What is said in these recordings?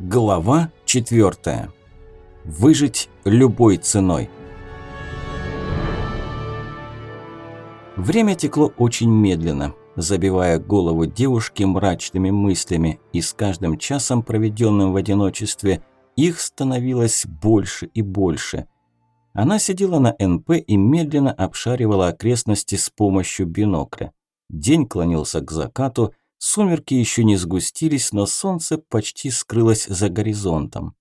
Глава 4. Выжить любой ценой. Время текло очень медленно, забивая голову девушки мрачными мыслями, и с каждым часом, проведенным в одиночестве, их становилось больше и больше. Она сидела на НП и медленно обшаривала окрестности с помощью бинокля. День клонился к закату, Сумерки еще не сгустились, но солнце почти скрылось за горизонтом.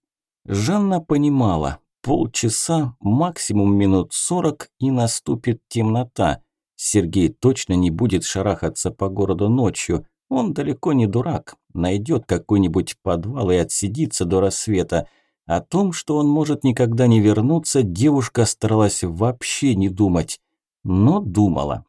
Жанна понимала, полчаса, максимум минут сорок, и наступит темнота. Сергей точно не будет шарахаться по городу ночью. Он далеко не дурак, найдет какой-нибудь подвал и отсидится до рассвета. О том, что он может никогда не вернуться, девушка старалась вообще не думать. Но думала.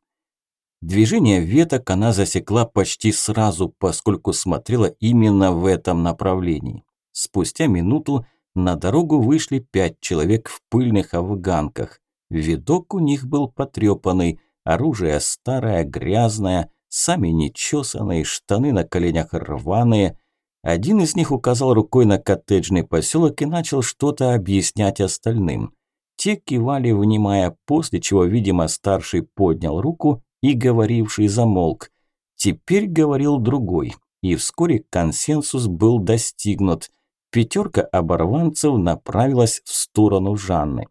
Движение веток она засекла почти сразу, поскольку смотрела именно в этом направлении. Спустя минуту на дорогу вышли пять человек в пыльных афганках. Видок у них был потрепанный, оружие старое, грязное, сами нечесанные, штаны на коленях рваные. Один из них указал рукой на коттеджный поселок и начал что-то объяснять остальным. Те кивали, внимая, после чего, видимо, старший поднял руку и говоривший замолк. Теперь говорил другой, и вскоре консенсус был достигнут. Пятерка оборванцев направилась в сторону Жанны.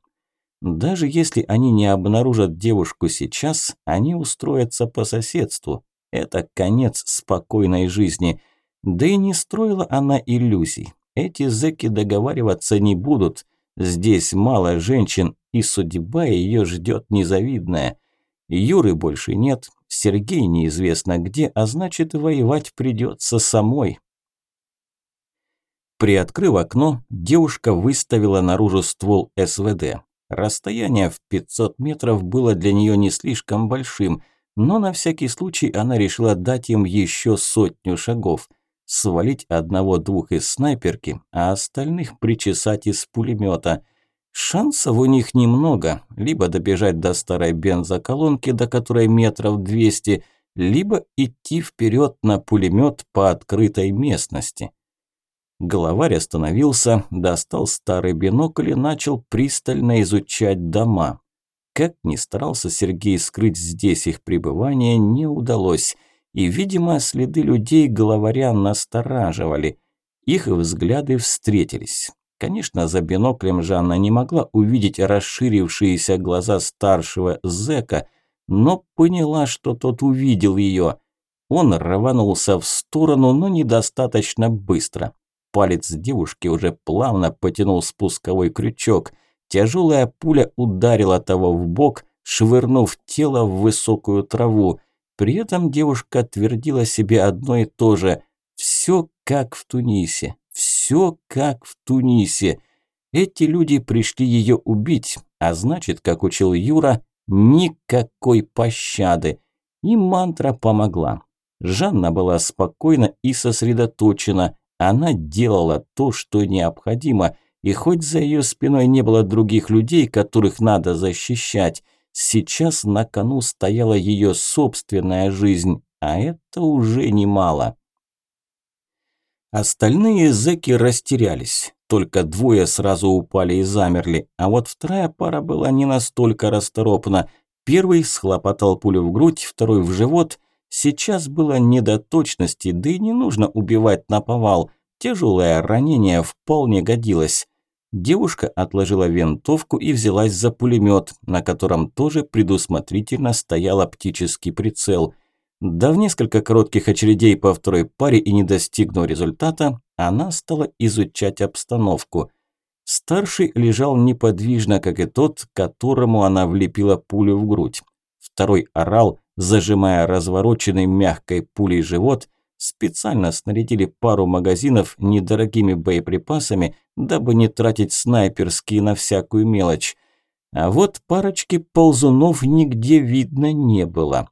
Даже если они не обнаружат девушку сейчас, они устроятся по соседству. Это конец спокойной жизни. Да и не строила она иллюзий. Эти зэки договариваться не будут. Здесь мало женщин, и судьба ее ждет незавидная. Юры больше нет, Сергей неизвестно где, а значит воевать придется самой. Приоткрыв окно, девушка выставила наружу ствол СВД. Расстояние в 500 метров было для нее не слишком большим, но на всякий случай она решила дать им еще сотню шагов, свалить одного-двух из снайперки, а остальных причесать из пулемета – Шансов у них немного, либо добежать до старой бензоколонки, до которой метров 200, либо идти вперед на пулемет по открытой местности. Главарь остановился, достал старый бинокль и начал пристально изучать дома. Как ни старался Сергей скрыть здесь их пребывание, не удалось. И, видимо, следы людей главаря настораживали. Их взгляды встретились. Конечно, за биноклем Жанна не могла увидеть расширившиеся глаза старшего зэка, но поняла, что тот увидел ее. Он рванулся в сторону, но недостаточно быстро. Палец девушки уже плавно потянул спусковой крючок. Тяжелая пуля ударила того в бок, швырнув тело в высокую траву. При этом девушка твердила себе одно и то же – все как в Тунисе, все как в Тунисе. Эти люди пришли ее убить, а значит, как учил Юра, никакой пощады. И мантра помогла. Жанна была спокойна и сосредоточена. Она делала то, что необходимо, и хоть за ее спиной не было других людей, которых надо защищать, сейчас на кону стояла ее собственная жизнь, а это уже немало. Остальные зэки растерялись. Только двое сразу упали и замерли, а вот вторая пара была не настолько расторопна. Первый схлопотал пулю в грудь, второй в живот. Сейчас было не до точности, да и не нужно убивать на повал. Тяжелое ранение вполне годилось. Девушка отложила винтовку и взялась за пулемет, на котором тоже предусмотрительно стоял оптический прицел – Дав несколько коротких очередей по второй паре и не достигнув результата, она стала изучать обстановку. Старший лежал неподвижно, как и тот, которому она влепила пулю в грудь. Второй орал, зажимая развороченный мягкой пулей живот. Специально снарядили пару магазинов недорогими боеприпасами, дабы не тратить снайперские на всякую мелочь. А вот парочки ползунов нигде видно не было.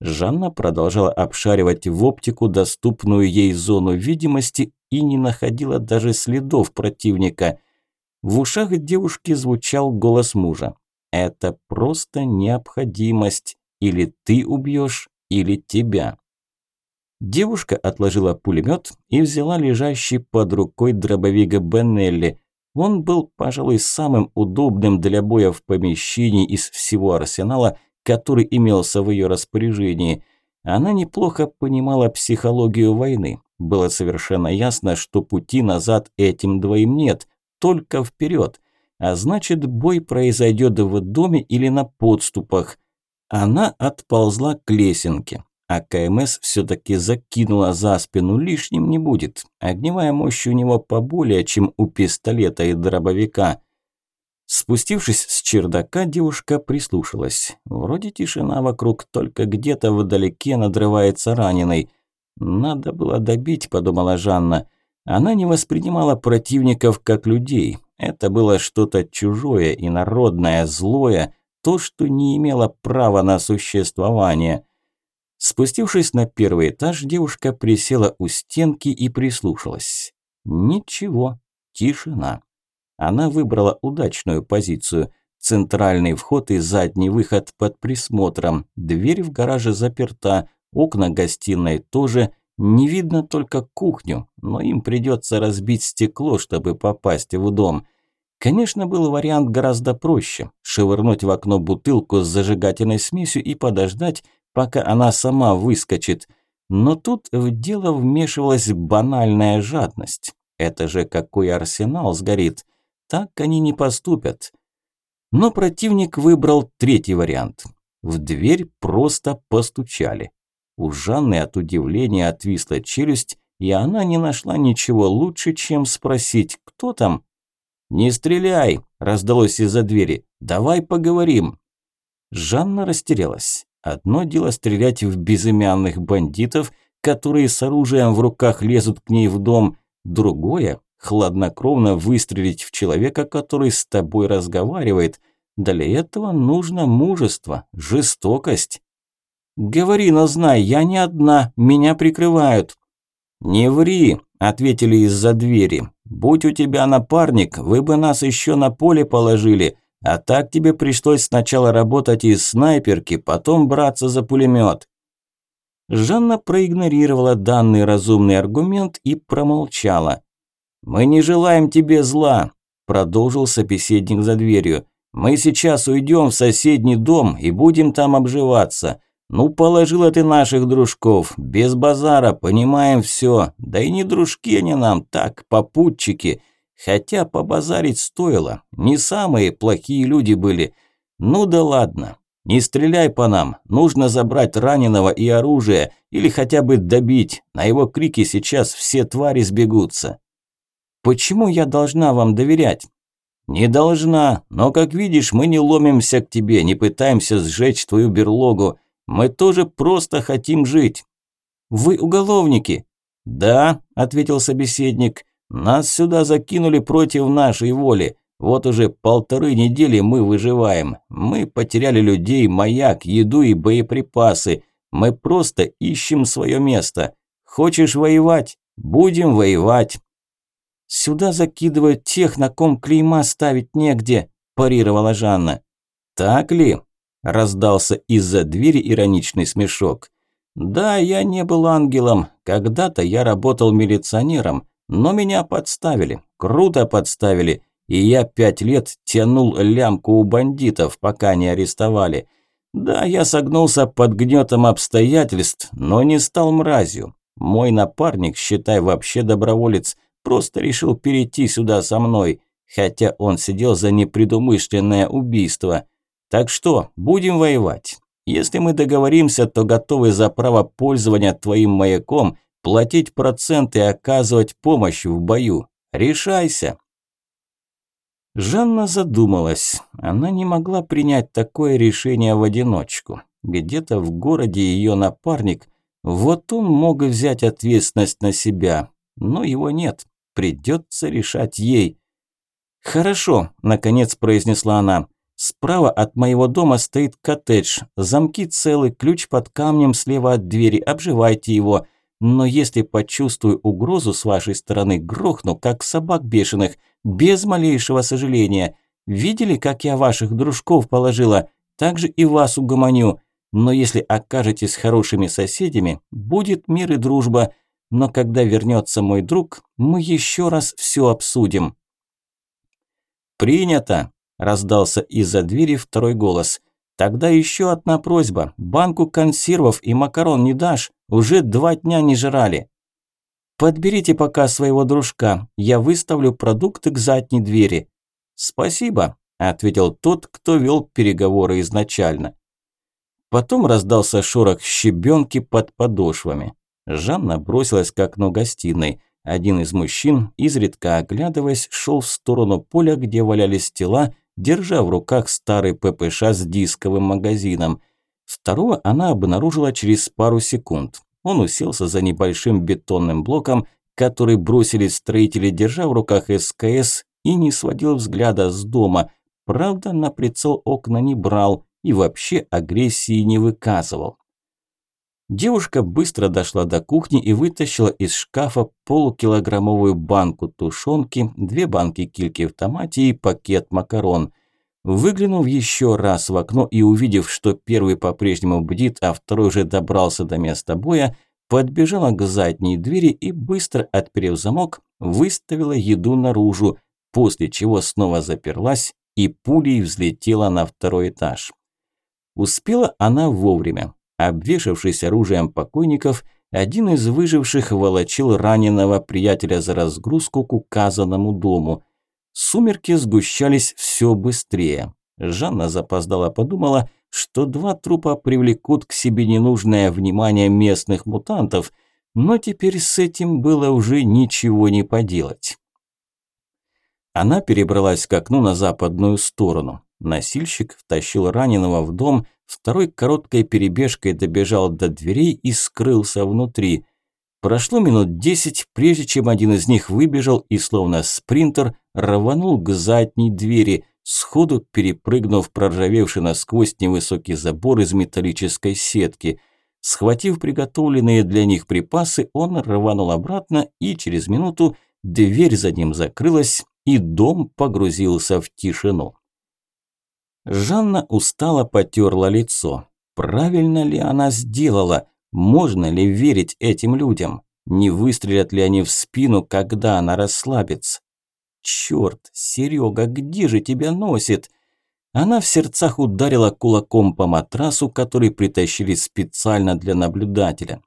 Жанна продолжала обшаривать в оптику доступную ей зону видимости и не находила даже следов противника. В ушах девушки звучал голос мужа. «Это просто необходимость. Или ты убьешь, или тебя». Девушка отложила пулемет и взяла лежащий под рукой дробовик Беннелли. Он был, пожалуй, самым удобным для боя в помещении из всего арсенала, который имелся в ее распоряжении. Она неплохо понимала психологию войны. Было совершенно ясно, что пути назад этим двоим нет, только вперед. А значит, бой произойдет в доме или на подступах. Она отползла к лесенке. А КМС все-таки закинула за спину, лишним не будет. Огневая мощь у него поболее, чем у пистолета и дробовика. Спустившись с чердака, девушка прислушалась. Вроде тишина вокруг, только где-то вдалеке надрывается раненый. «Надо было добить», – подумала Жанна. Она не воспринимала противников как людей. Это было что-то чужое, инородное, злое, то, что не имело права на существование. Спустившись на первый этаж, девушка присела у стенки и прислушалась. Ничего, тишина. Она выбрала удачную позицию. Центральный вход и задний выход под присмотром. Дверь в гараже заперта, окна гостиной тоже. Не видно только кухню, но им придется разбить стекло, чтобы попасть в дом. Конечно, был вариант гораздо проще – швырнуть в окно бутылку с зажигательной смесью и подождать, пока она сама выскочит. Но тут в дело вмешивалась банальная жадность. Это же какой арсенал сгорит. Так они не поступят. Но противник выбрал третий вариант. В дверь просто постучали. У Жанны от удивления отвисла челюсть, и она не нашла ничего лучше, чем спросить, кто там. «Не стреляй!» – раздалось из-за двери. «Давай поговорим!» Жанна растерялась. Одно дело стрелять в безымянных бандитов, которые с оружием в руках лезут к ней в дом. Другое – хладнокровно выстрелить в человека, который с тобой разговаривает. Для этого нужно мужество, жестокость. «Говори, но знай, я не одна, меня прикрывают». «Не ври», – ответили из-за двери. «Будь у тебя напарник, вы бы нас еще на поле положили. А так тебе пришлось сначала работать из снайперки, потом браться за пулемет. Жанна проигнорировала данный разумный аргумент и промолчала. «Мы не желаем тебе зла», – продолжил собеседник за дверью. «Мы сейчас уйдем в соседний дом и будем там обживаться. Ну, положила ты наших дружков, без базара, понимаем все. Да и не дружки они нам, так, попутчики». Хотя побазарить стоило, не самые плохие люди были. Ну да ладно, не стреляй по нам, нужно забрать раненого и оружие, или хотя бы добить, на его крики сейчас все твари сбегутся. Почему я должна вам доверять? Не должна, но как видишь, мы не ломимся к тебе, не пытаемся сжечь твою берлогу, мы тоже просто хотим жить. Вы уголовники? Да, ответил собеседник, нас сюда закинули против нашей воли. Вот уже полторы недели мы выживаем. Мы потеряли людей, маяк, еду и боеприпасы. Мы просто ищем свое место. Хочешь воевать? Будем воевать. Сюда закидывают тех, на ком клейма ставить негде, парировала Жанна. Так ли? Раздался из-за двери ироничный смешок. Да, я не был ангелом. Когда-то я работал милиционером. Но меня подставили, круто подставили, и я пять лет тянул лямку у бандитов, пока не арестовали. Да, я согнулся под гнетом обстоятельств, но не стал мразью. Мой напарник, считай вообще доброволец, просто решил перейти сюда со мной, хотя он сидел за непредумышленное убийство. Так что, будем воевать. Если мы договоримся, то готовы за право пользования твоим маяком платить проценты и оказывать помощь в бою. Решайся!» Жанна задумалась. Она не могла принять такое решение в одиночку. Где-то в городе ее напарник, вот он мог взять ответственность на себя, но его нет. Придется решать ей. «Хорошо», – наконец произнесла она. «Справа от моего дома стоит коттедж. Замки целы, ключ под камнем слева от двери. Обживайте его но если почувствую угрозу с вашей стороны, грохну, как собак бешеных, без малейшего сожаления. Видели, как я ваших дружков положила? Так же и вас угомоню. но если окажетесь хорошими соседями, будет мир и дружба. Но когда вернется мой друг, мы еще раз все обсудим». «Принято!» – раздался из-за двери второй голос. «Тогда еще одна просьба. Банку консервов и макарон не дашь? Уже два дня не жрали». «Подберите пока своего дружка. Я выставлю продукты к задней двери». «Спасибо», – ответил тот, кто вел переговоры изначально. Потом раздался шорох щебенки под подошвами. Жанна бросилась к окну гостиной. Один из мужчин, изредка оглядываясь, шел в сторону поля, где валялись тела, держа в руках старый ППШ с дисковым магазином. Второго она обнаружила через пару секунд. Он уселся за небольшим бетонным блоком, который бросили строители, держа в руках СКС, и не сводил взгляда с дома. Правда, на прицел окна не брал и вообще агрессии не выказывал. Девушка быстро дошла до кухни и вытащила из шкафа полукилограммовую банку тушенки, две банки кильки в томате и пакет макарон. Выглянув еще раз в окно и увидев, что первый по-прежнему бдит, а второй уже добрался до места боя, подбежала к задней двери и, быстро отперев замок, выставила еду наружу, после чего снова заперлась и пулей взлетела на второй этаж. Успела она вовремя. Обвешавшись оружием покойников, один из выживших волочил раненого приятеля за разгрузку к указанному дому. Сумерки сгущались все быстрее. Жанна запоздала подумала, что два трупа привлекут к себе ненужное внимание местных мутантов, но теперь с этим было уже ничего не поделать. Она перебралась к окну на западную сторону. Носильщик втащил раненого в дом, второй короткой перебежкой добежал до дверей и скрылся внутри. Прошло минут десять, прежде чем один из них выбежал и, словно спринтер, рванул к задней двери, сходу перепрыгнув проржавевший насквозь невысокий забор из металлической сетки. Схватив приготовленные для них припасы, он рванул обратно, и через минуту дверь за ним закрылась, и дом погрузился в тишину. Жанна устало потерла лицо. Правильно ли она сделала? Можно ли верить этим людям? Не выстрелят ли они в спину, когда она расслабится? Черт, Серега, где же тебя носит? Она в сердцах ударила кулаком по матрасу, который притащили специально для наблюдателя.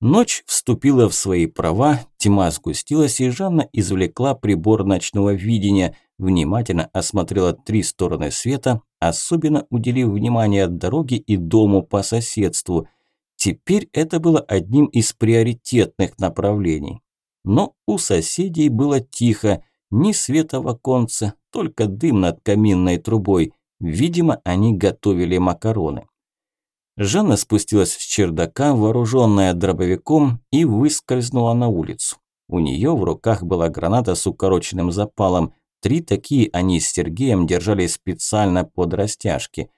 Ночь вступила в свои права, тьма сгустилась, и Жанна извлекла прибор ночного видения, внимательно осмотрела три стороны света, особенно уделив внимание дороге и дому по соседству. Теперь это было одним из приоритетных направлений. Но у соседей было тихо, ни света в оконце, только дым над каминной трубой. Видимо, они готовили макароны. Жанна спустилась с чердака, вооруженная дробовиком, и выскользнула на улицу. У нее в руках была граната с укороченным запалом. Три такие они с Сергеем держали специально под растяжки.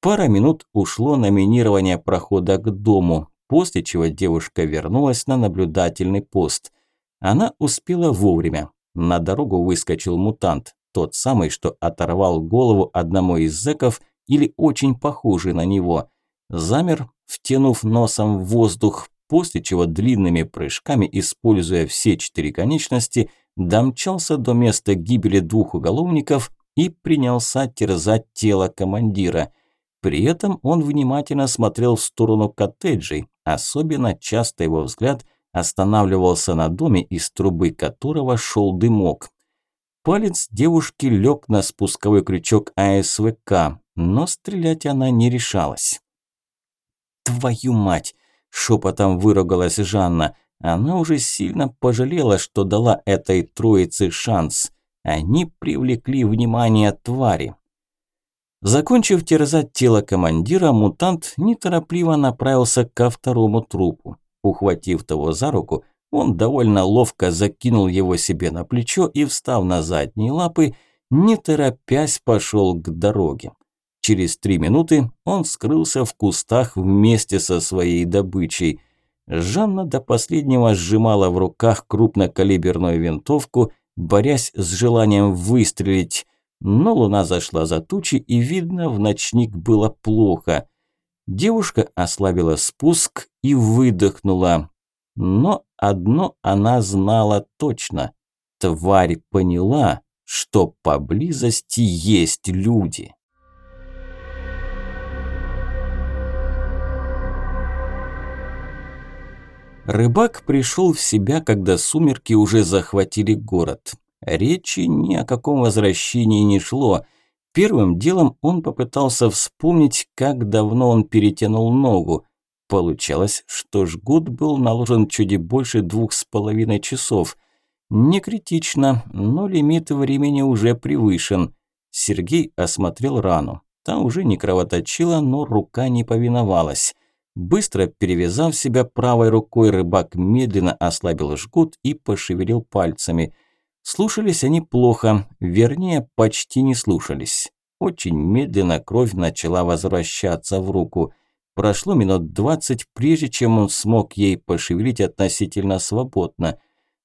Пара минут ушло на минирование прохода к дому, после чего девушка вернулась на наблюдательный пост. Она успела вовремя. На дорогу выскочил мутант, тот самый, что оторвал голову одному из зэков или очень похожий на него. Замер, втянув носом в воздух, после чего длинными прыжками, используя все четыре конечности – домчался до места гибели двух уголовников и принялся терзать тело командира. При этом он внимательно смотрел в сторону коттеджей, особенно часто его взгляд останавливался на доме, из трубы которого шел дымок. Палец девушки лег на спусковой крючок АСВК, но стрелять она не решалась. «Твою мать!» – шепотом выругалась Жанна. Она уже сильно пожалела, что дала этой троице шанс. Они привлекли внимание твари. Закончив терзать тело командира, мутант неторопливо направился ко второму трупу. Ухватив того за руку, он довольно ловко закинул его себе на плечо и, встав на задние лапы, не торопясь пошел к дороге. Через три минуты он скрылся в кустах вместе со своей добычей – Жанна до последнего сжимала в руках крупнокалиберную винтовку, борясь с желанием выстрелить, но луна зашла за тучи, и видно, в ночник было плохо. Девушка ослабила спуск и выдохнула. Но одно она знала точно. Тварь поняла, что поблизости есть люди. Рыбак пришел в себя, когда сумерки уже захватили город. Речи ни о каком возвращении не шло. Первым делом он попытался вспомнить, как давно он перетянул ногу. Получалось, что жгут был наложен чуть больше двух с половиной часов. Не критично, но лимит времени уже превышен. Сергей осмотрел рану. Та уже не кровоточила, но рука не повиновалась. Быстро перевязав себя правой рукой, рыбак медленно ослабил жгут и пошевелил пальцами. Слушались они плохо, вернее, почти не слушались. Очень медленно кровь начала возвращаться в руку. Прошло минут двадцать, прежде чем он смог ей пошевелить относительно свободно.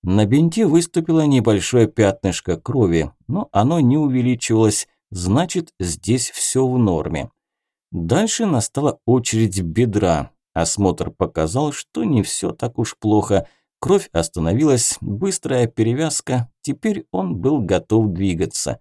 На бинте выступило небольшое пятнышко крови, но оно не увеличивалось, значит, здесь все в норме. Дальше настала очередь бедра. Осмотр показал, что не все так уж плохо. Кровь остановилась, быстрая перевязка, теперь он был готов двигаться.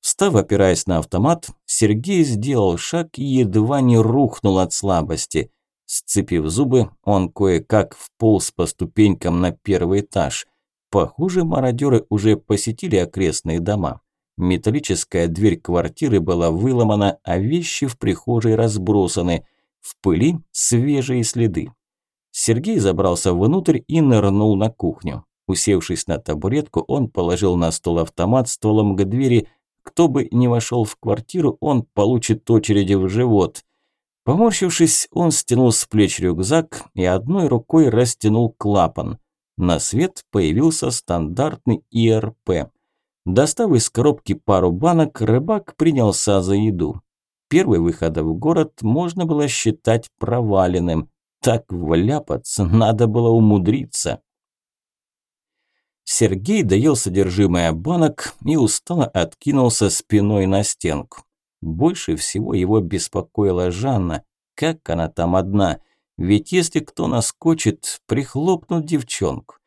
Встав, опираясь на автомат, Сергей сделал шаг и едва не рухнул от слабости. Сцепив зубы, он кое-как вполз по ступенькам на первый этаж. Похоже, мародеры уже посетили окрестные дома. Металлическая дверь квартиры была выломана, а вещи в прихожей разбросаны. В пыли свежие следы. Сергей забрался внутрь и нырнул на кухню. Усевшись на табуретку, он положил на стол автомат стволом к двери. Кто бы ни вошел в квартиру, он получит очереди в живот. Поморщившись, он стянул с плеч рюкзак и одной рукой растянул клапан. На свет появился стандартный ИРП. Достав из коробки пару банок, рыбак принялся за еду. Первый выход в город можно было считать проваленным. Так вляпаться надо было умудриться. Сергей доел содержимое банок и устало откинулся спиной на стенку. Больше всего его беспокоила Жанна. Как она там одна? Ведь если кто наскочит, прихлопнут девчонку.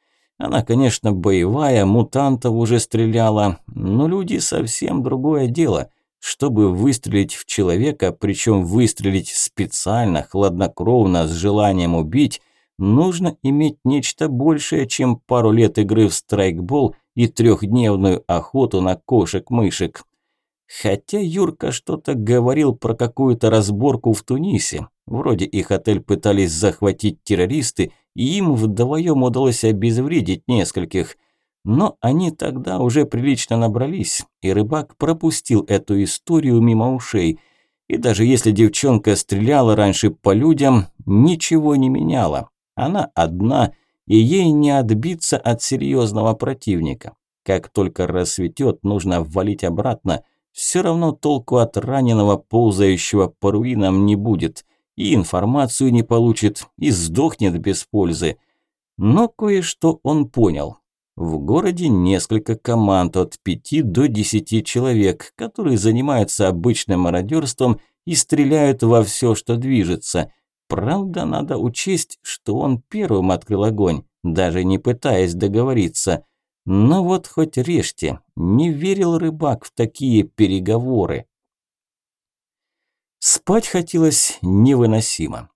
Она, конечно, боевая, мутантов уже стреляла, но люди совсем другое дело. Чтобы выстрелить в человека, причем выстрелить специально, хладнокровно, с желанием убить, нужно иметь нечто большее, чем пару лет игры в страйкбол и трехдневную охоту на кошек-мышек. Хотя Юрка что-то говорил про какую-то разборку в Тунисе. Вроде их отель пытались захватить террористы, и им вдвоем удалось обезвредить нескольких. Но они тогда уже прилично набрались, и рыбак пропустил эту историю мимо ушей. И даже если девчонка стреляла раньше по людям, ничего не меняло. Она одна, и ей не отбиться от серьезного противника. Как только рассветет, нужно валить обратно. Все равно толку от раненого, ползающего по руинам не будет и информацию не получит, и сдохнет без пользы. Но кое-что он понял. В городе несколько команд от пяти до десяти человек, которые занимаются обычным мародерством и стреляют во все, что движется. Правда, надо учесть, что он первым открыл огонь, даже не пытаясь договориться. Но вот хоть режьте, не верил рыбак в такие переговоры. Спать хотелось невыносимо.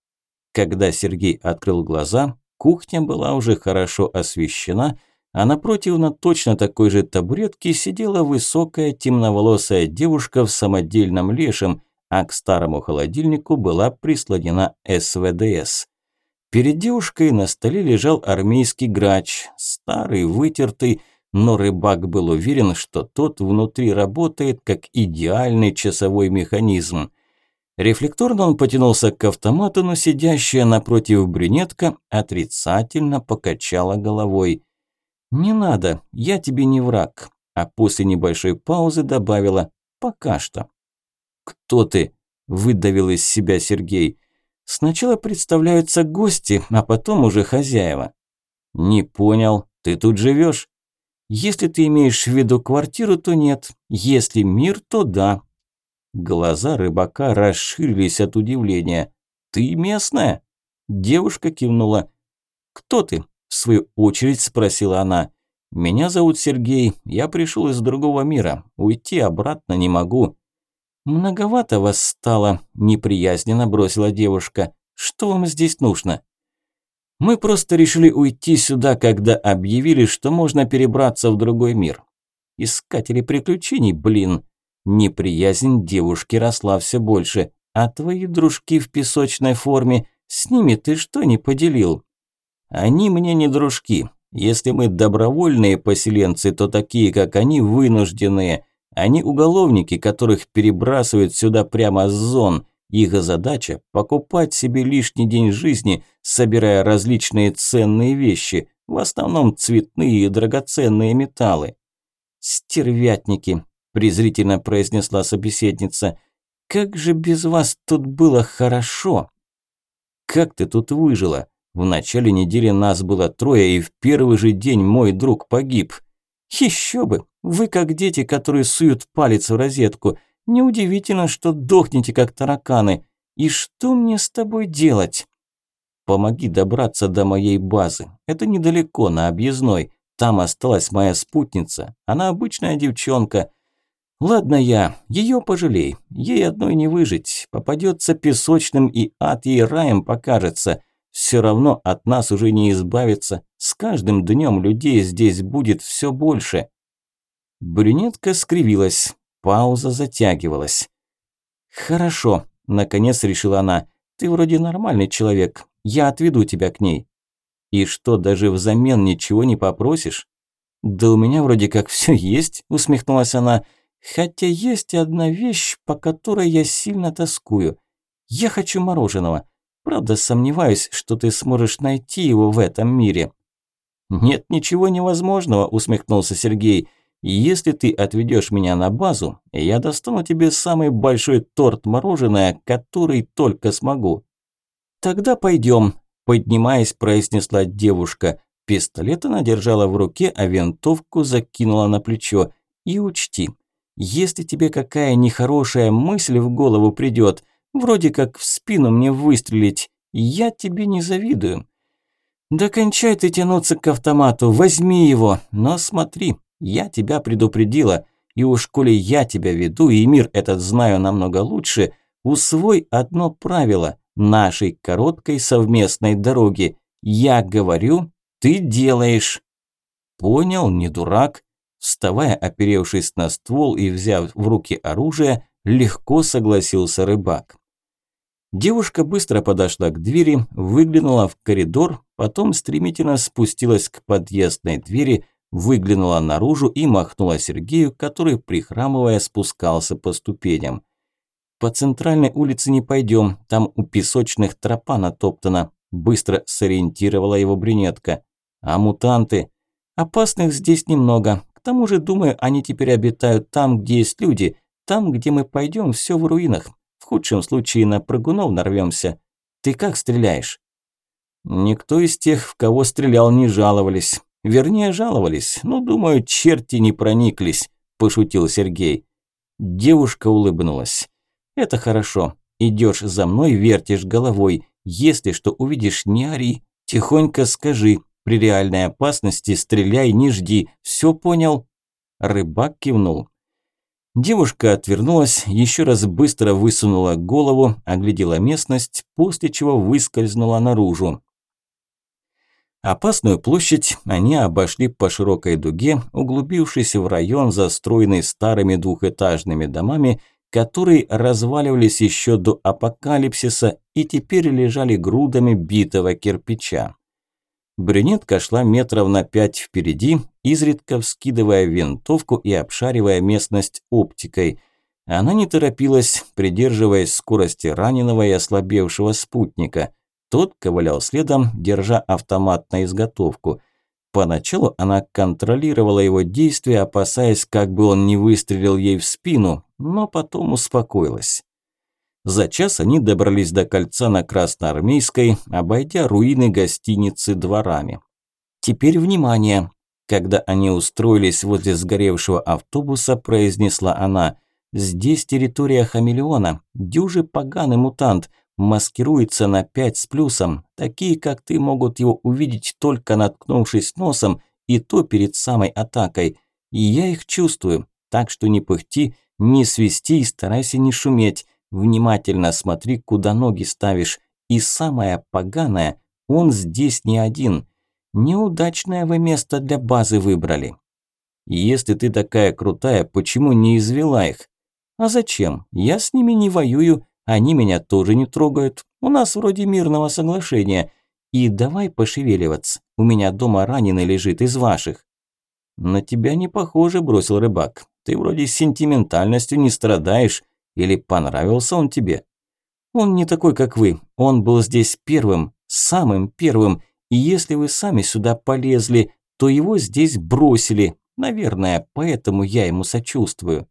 Когда Сергей открыл глаза, кухня была уже хорошо освещена, а напротив на точно такой же табуретке сидела высокая темноволосая девушка в самодельном лешем, а к старому холодильнику была прислонена СВДС. Перед девушкой на столе лежал армейский грач, старый, вытертый, но рыбак был уверен, что тот внутри работает как идеальный часовой механизм. Рефлекторно он потянулся к автомату, но сидящая напротив брюнетка отрицательно покачала головой. «Не надо, я тебе не враг», а после небольшой паузы добавила «пока что». «Кто ты?» – выдавил из себя Сергей. «Сначала представляются гости, а потом уже хозяева». «Не понял, ты тут живешь?» «Если ты имеешь в виду квартиру, то нет. Если мир, то да», Глаза рыбака расширились от удивления. «Ты местная?» Девушка кивнула. «Кто ты?» – в свою очередь спросила она. «Меня зовут Сергей, я пришел из другого мира, уйти обратно не могу». «Многовато вас стало», – неприязненно бросила девушка. «Что вам здесь нужно?» «Мы просто решили уйти сюда, когда объявили, что можно перебраться в другой мир. Искатели приключений, блин». Неприязнь девушки росла все больше. «А твои дружки в песочной форме, с ними ты что не поделил?» «Они мне не дружки. Если мы добровольные поселенцы, то такие, как они, вынужденные. Они уголовники, которых перебрасывают сюда прямо с зон. Их задача – покупать себе лишний день жизни, собирая различные ценные вещи, в основном цветные и драгоценные металлы. «Стервятники», – презрительно произнесла собеседница. «Как же без вас тут было хорошо!» «Как ты тут выжила? В начале недели нас было трое, и в первый же день мой друг погиб». «Еще бы! Вы как дети, которые суют палец в розетку. Неудивительно, что дохнете, как тараканы. И что мне с тобой делать?» «Помоги добраться до моей базы. Это недалеко, на объездной. Там осталась моя спутница. Она обычная девчонка. Ладно я, ее пожалей. Ей одной не выжить. Попадется песочным и ад ей раем покажется. Все равно от нас уже не избавиться. С каждым днем людей здесь будет все больше. Брюнетка скривилась. Пауза затягивалась. «Хорошо», – наконец решила она. «Ты вроде нормальный человек. Я отведу тебя к ней». «И что, даже взамен ничего не попросишь?» «Да у меня вроде как все есть», – усмехнулась она. «Хотя есть одна вещь, по которой я сильно тоскую. Я хочу мороженого. Правда, сомневаюсь, что ты сможешь найти его в этом мире». «Нет ничего невозможного», – усмехнулся Сергей. «Если ты отведешь меня на базу, я достану тебе самый большой торт мороженое, который только смогу». «Тогда пойдем», – поднимаясь, произнесла девушка. Пистолет она держала в руке, а винтовку закинула на плечо. «И учти, если тебе какая нехорошая мысль в голову придет, вроде как в спину мне выстрелить, я тебе не завидую. Да кончай ты тянуться к автомату, возьми его, но смотри, я тебя предупредила, и уж коли я тебя веду и мир этот знаю намного лучше, усвой одно правило нашей короткой совместной дороги. Я говорю, ты делаешь. Понял, не дурак. Вставая, оперевшись на ствол и взяв в руки оружие, легко согласился рыбак. Девушка быстро подошла к двери, выглянула в коридор, потом стремительно спустилась к подъездной двери, выглянула наружу и махнула Сергею, который, прихрамывая, спускался по ступеням. «По центральной улице не пойдем, там у песочных тропа натоптана», быстро сориентировала его брюнетка. «А мутанты? Опасных здесь немного, тому же, думаю, они теперь обитают там, где есть люди, там, где мы пойдем, все в руинах. В худшем случае на прыгунов нарвемся. Ты как стреляешь?» Никто из тех, в кого стрелял, не жаловались. Вернее, жаловались. Ну, думаю, черти не прониклись, пошутил Сергей. Девушка улыбнулась. Это хорошо. Идешь за мной, вертишь головой. Если что увидишь, не ори. Тихонько скажи. При реальной опасности стреляй, не жди. Все понял? Рыбак кивнул. Девушка отвернулась, еще раз быстро высунула голову, оглядела местность, после чего выскользнула наружу. Опасную площадь они обошли по широкой дуге, углубившись в район, застроенный старыми двухэтажными домами, которые разваливались еще до апокалипсиса и теперь лежали грудами битого кирпича. Брюнетка шла метров на пять впереди, изредка вскидывая винтовку и обшаривая местность оптикой. Она не торопилась, придерживаясь скорости раненого и ослабевшего спутника. Тот ковылял следом, держа автомат на изготовку. Поначалу она контролировала его действия, опасаясь, как бы он не выстрелил ей в спину, но потом успокоилась. За час они добрались до кольца на Красноармейской, обойдя руины гостиницы дворами. «Теперь внимание!» Когда они устроились возле сгоревшего автобуса, произнесла она. «Здесь территория хамелеона. Дюжи поганый мутант. маскируется на пять с плюсом. Такие, как ты, могут его увидеть только наткнувшись носом, и то перед самой атакой. И я их чувствую, так что не пыхти, не свисти и старайся не шуметь. Внимательно смотри, куда ноги ставишь. И самое поганое, он здесь не один. Неудачное вы место для базы выбрали. Если ты такая крутая, почему не извела их? А зачем? Я с ними не воюю, они меня тоже не трогают. У нас вроде мирного соглашения. И давай пошевеливаться. У меня дома раненый лежит из ваших. На тебя не похоже, бросил рыбак. Ты вроде сентиментальностью не страдаешь. Или понравился он тебе? Он не такой, как вы. Он был здесь первым, самым первым. И если вы сами сюда полезли, то его здесь бросили. Наверное, поэтому я ему сочувствую.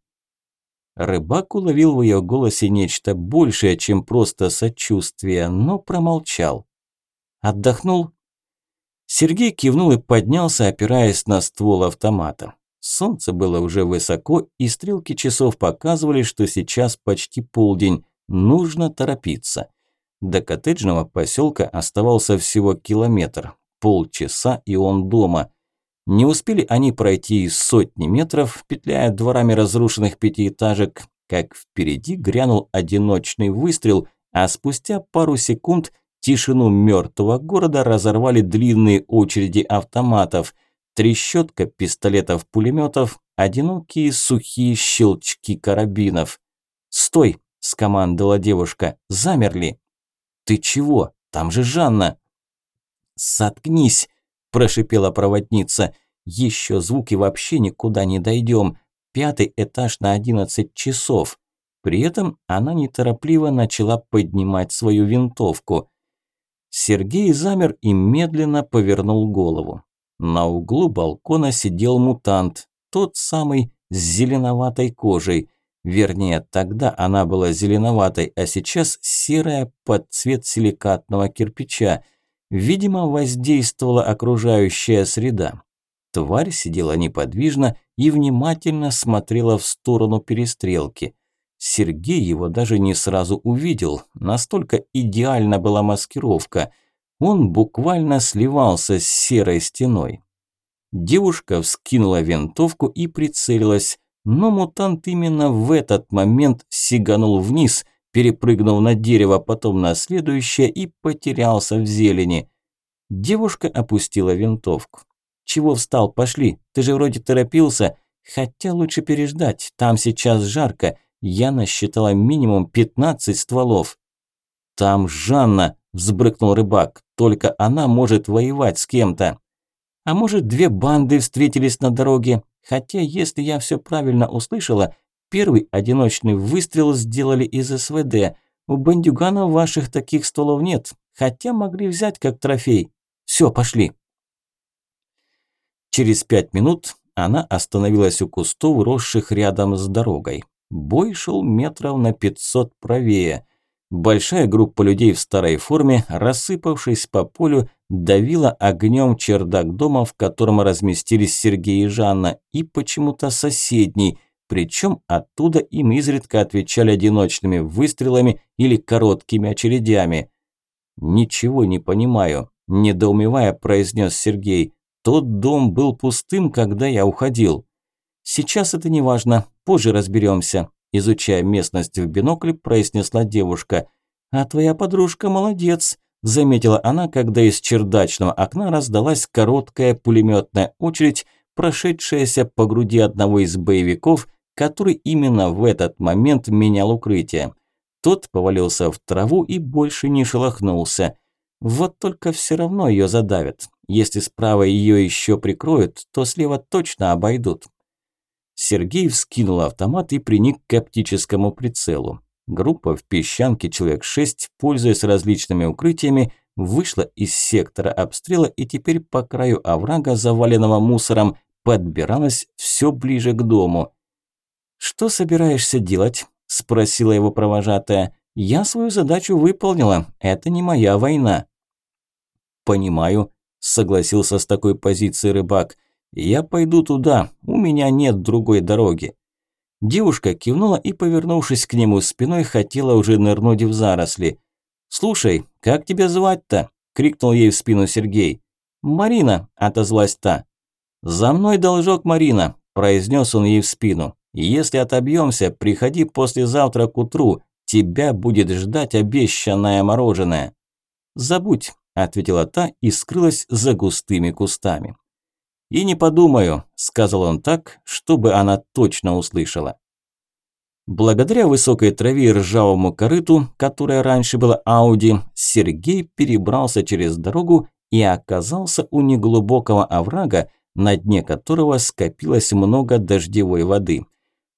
Рыбак уловил в ее голосе нечто большее, чем просто сочувствие, но промолчал. Отдохнул? Сергей кивнул и поднялся, опираясь на ствол автомата. Солнце было уже высоко, и стрелки часов показывали, что сейчас почти полдень. Нужно торопиться. До коттеджного поселка оставался всего километр. Полчаса, и он дома. Не успели они пройти и сотни метров, петляя дворами разрушенных пятиэтажек, как впереди грянул одиночный выстрел, а спустя пару секунд тишину мертвого города разорвали длинные очереди автоматов, трещотка пистолетов-пулеметов, одинокие сухие щелчки карабинов. «Стой!» – скомандовала девушка. «Замерли!» «Ты чего? Там же Жанна!» «Заткнись!» – прошипела проводница. «Еще звуки вообще никуда не дойдем. Пятый этаж на одиннадцать часов». При этом она неторопливо начала поднимать свою винтовку. Сергей замер и медленно повернул голову. На углу балкона сидел мутант, тот самый с зеленоватой кожей. Вернее, тогда она была зеленоватой, а сейчас серая под цвет силикатного кирпича. Видимо, воздействовала окружающая среда. Тварь сидела неподвижно и внимательно смотрела в сторону перестрелки. Сергей его даже не сразу увидел, настолько идеальна была маскировка. Он буквально сливался с серой стеной. Девушка вскинула винтовку и прицелилась но мутант именно в этот момент сиганул вниз, перепрыгнул на дерево, потом на следующее и потерялся в зелени. Девушка опустила винтовку. «Чего встал? Пошли, ты же вроде торопился. Хотя лучше переждать, там сейчас жарко. Я насчитала минимум 15 стволов». «Там Жанна», – взбрыкнул рыбак, – «только она может воевать с кем-то». «А может, две банды встретились на дороге? Хотя, если я все правильно услышала, первый одиночный выстрел сделали из СВД. У бандюганов ваших таких стволов нет, хотя могли взять как трофей. Все, пошли. Через пять минут она остановилась у кустов, росших рядом с дорогой. Бой шел метров на пятьсот правее. Большая группа людей в старой форме, рассыпавшись по полю, давила огнем чердак дома, в котором разместились Сергей и Жанна, и почему-то соседний, причем оттуда им изредка отвечали одиночными выстрелами или короткими очередями. «Ничего не понимаю», – недоумевая произнес Сергей. «Тот дом был пустым, когда я уходил». «Сейчас это не важно, позже разберемся», изучая местность в бинокль, произнесла девушка. «А твоя подружка молодец», – заметила она, когда из чердачного окна раздалась короткая пулеметная очередь, прошедшаяся по груди одного из боевиков, который именно в этот момент менял укрытие. Тот повалился в траву и больше не шелохнулся. Вот только все равно ее задавят. Если справа ее еще прикроют, то слева точно обойдут. Сергей вскинул автомат и приник к оптическому прицелу. Группа в песчанке человек шесть, пользуясь различными укрытиями, вышла из сектора обстрела и теперь по краю оврага, заваленного мусором, подбиралась все ближе к дому. «Что собираешься делать?» – спросила его провожатая. «Я свою задачу выполнила. Это не моя война». «Понимаю», – согласился с такой позиции рыбак. «Я пойду туда, у меня нет другой дороги». Девушка кивнула и, повернувшись к нему спиной, хотела уже нырнуть в заросли. «Слушай, как тебя звать-то?» – крикнул ей в спину Сергей. «Марина», – отозвалась та. «За мной должок, Марина», – произнес он ей в спину. «Если отобьемся, приходи послезавтра к утру, тебя будет ждать обещанное мороженое». «Забудь», – ответила та и скрылась за густыми кустами. «И не подумаю», – сказал он так, чтобы она точно услышала. Благодаря высокой траве и ржавому корыту, которое раньше было Ауди, Сергей перебрался через дорогу и оказался у неглубокого оврага, на дне которого скопилось много дождевой воды.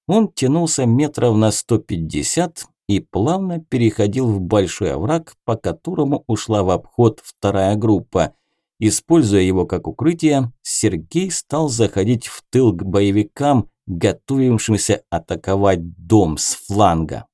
Он тянулся метров на 150 и плавно переходил в большой овраг, по которому ушла в обход вторая группа. Используя его как укрытие, Сергей стал заходить в тыл к боевикам, готовившимся атаковать дом с фланга.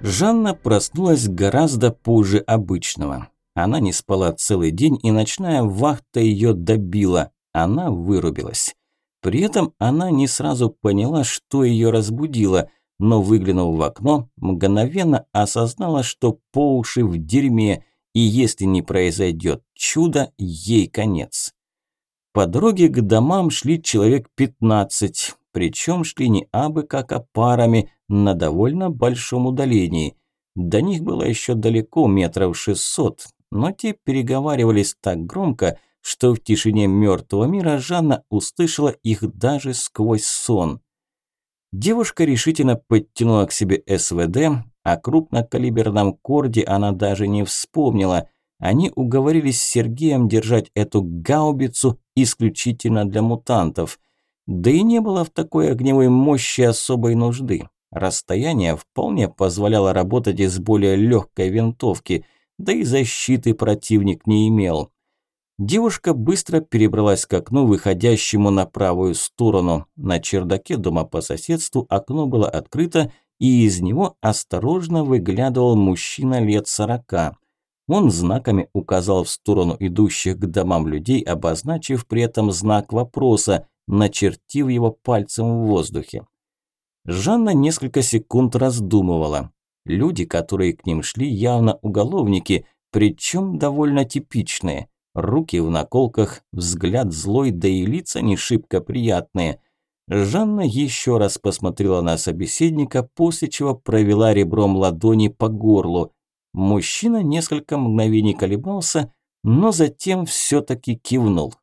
Жанна проснулась гораздо позже обычного. Она не спала целый день, и ночная вахта ее добила. Она вырубилась. При этом она не сразу поняла, что ее разбудило, но выглянув в окно, мгновенно осознала, что по уши в дерьме – и если не произойдет чудо, ей конец. По дороге к домам шли человек 15, причем шли не абы как, а парами на довольно большом удалении. До них было еще далеко, метров 600, но те переговаривались так громко, что в тишине мертвого мира Жанна услышала их даже сквозь сон. Девушка решительно подтянула к себе СВД, о крупнокалиберном корде она даже не вспомнила. Они уговорились с Сергеем держать эту гаубицу исключительно для мутантов. Да и не было в такой огневой мощи особой нужды. Расстояние вполне позволяло работать из более легкой винтовки, да и защиты противник не имел. Девушка быстро перебралась к окну, выходящему на правую сторону. На чердаке дома по соседству окно было открыто, и из него осторожно выглядывал мужчина лет сорока. Он знаками указал в сторону идущих к домам людей, обозначив при этом знак вопроса, начертив его пальцем в воздухе. Жанна несколько секунд раздумывала. Люди, которые к ним шли, явно уголовники, причем довольно типичные. Руки в наколках, взгляд злой, да и лица не шибко приятные. Жанна еще раз посмотрела на собеседника, после чего провела ребром ладони по горлу. Мужчина несколько мгновений колебался, но затем все-таки кивнул.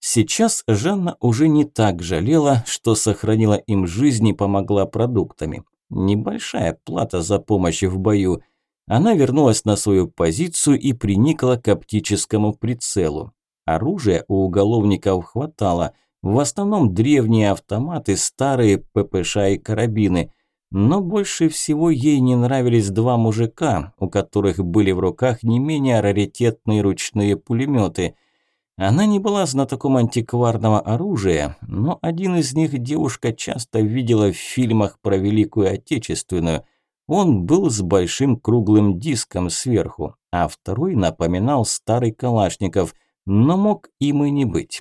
Сейчас Жанна уже не так жалела, что сохранила им жизнь и помогла продуктами. Небольшая плата за помощь в бою. Она вернулась на свою позицию и приникла к оптическому прицелу. Оружия у уголовников хватало – в основном древние автоматы, старые ППШ и карабины. Но больше всего ей не нравились два мужика, у которых были в руках не менее раритетные ручные пулеметы. Она не была знатоком антикварного оружия, но один из них девушка часто видела в фильмах про Великую Отечественную. Он был с большим круглым диском сверху, а второй напоминал старый Калашников, но мог им и не быть.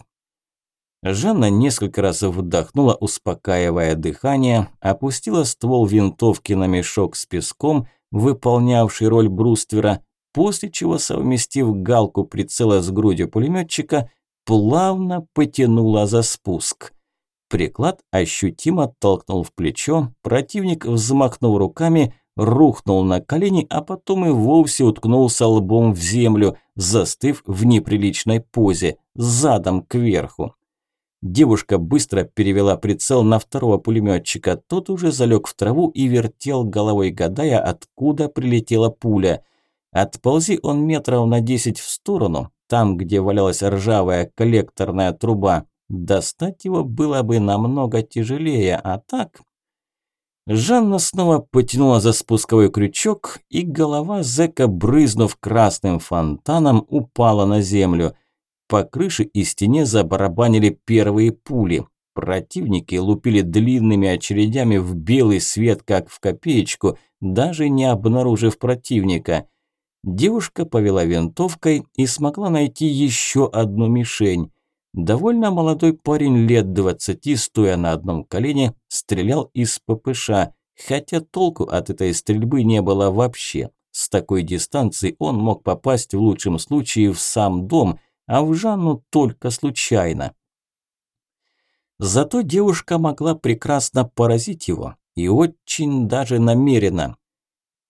Жанна несколько раз вдохнула, успокаивая дыхание, опустила ствол винтовки на мешок с песком, выполнявший роль бруствера, после чего, совместив галку прицела с грудью пулеметчика, плавно потянула за спуск. Приклад ощутимо толкнул в плечо, противник, взмахнув руками, рухнул на колени, а потом и вовсе уткнулся лбом в землю, застыв в неприличной позе, задом кверху. Девушка быстро перевела прицел на второго пулеметчика. Тот уже залег в траву и вертел головой, гадая, откуда прилетела пуля. Отползи он метров на десять в сторону, там, где валялась ржавая коллекторная труба. Достать его было бы намного тяжелее, а так... Жанна снова потянула за спусковой крючок, и голова зэка, брызнув красным фонтаном, упала на землю – по крыше и стене забарабанили первые пули. Противники лупили длинными очередями в белый свет, как в копеечку, даже не обнаружив противника. Девушка повела винтовкой и смогла найти еще одну мишень. Довольно молодой парень лет двадцати, стоя на одном колене, стрелял из ППШ, хотя толку от этой стрельбы не было вообще. С такой дистанции он мог попасть в лучшем случае в сам дом, а в Жанну только случайно. Зато девушка могла прекрасно поразить его, и очень даже намеренно.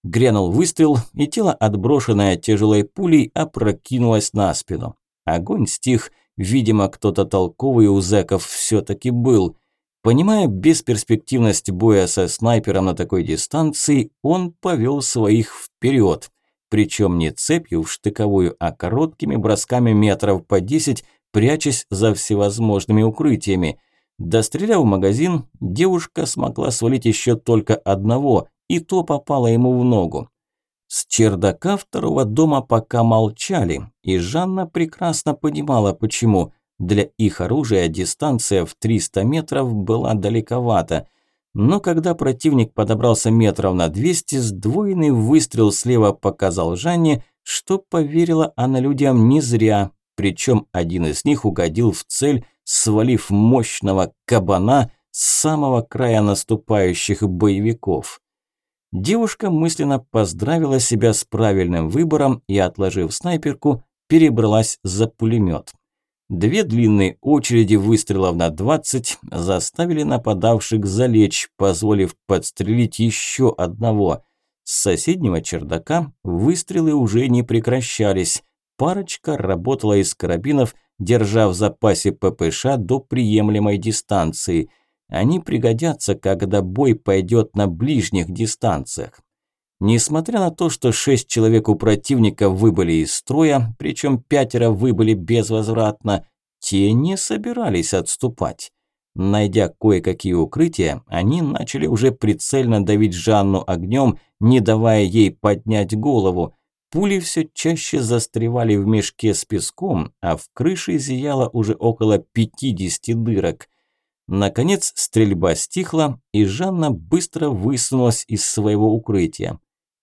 Грянул выстрел, и тело, отброшенное тяжелой пулей, опрокинулось на спину. Огонь стих, видимо, кто-то толковый у зэков все-таки был. Понимая бесперспективность боя со снайпером на такой дистанции, он повел своих вперед. Причем не цепью в штыковую, а короткими бросками метров по 10, прячась за всевозможными укрытиями – Достреляв магазин, девушка смогла свалить еще только одного, и то попало ему в ногу. С чердака второго дома пока молчали, и Жанна прекрасно понимала, почему. Для их оружия дистанция в 300 метров была далековата. Но когда противник подобрался метров на 200, сдвоенный выстрел слева показал Жанне, что поверила она людям не зря, причем один из них угодил в цель, свалив мощного кабана с самого края наступающих боевиков. Девушка мысленно поздравила себя с правильным выбором и, отложив снайперку, перебралась за пулемет. Две длинные очереди выстрелов на 20 заставили нападавших залечь, позволив подстрелить еще одного. С соседнего чердака выстрелы уже не прекращались. Парочка работала из карабинов, держа в запасе ППШ до приемлемой дистанции. Они пригодятся, когда бой пойдет на ближних дистанциях. Несмотря на то, что шесть человек у противника выбыли из строя, причем пятеро выбыли безвозвратно, те не собирались отступать. Найдя кое-какие укрытия, они начали уже прицельно давить Жанну огнем, не давая ей поднять голову. Пули все чаще застревали в мешке с песком, а в крыше зияло уже около 50 дырок. Наконец стрельба стихла, и Жанна быстро высунулась из своего укрытия.